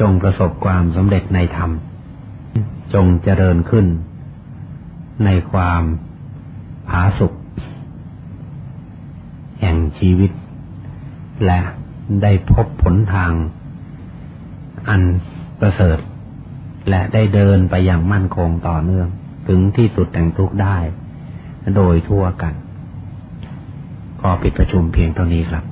[SPEAKER 2] จงประสบความสำเร็จในธรรม จงเจริญขึ้น ในความผาสุข แห่งชีวิต และได้พบผลทาง อันประเสริฐ และได้เดินไปอย่างมั่นคงต่อเนื่อง ถึงที่สุดแห่งทุกได้ โดยทั่วกัน ขอปิดประชุมเพียงเท่านี้ครับ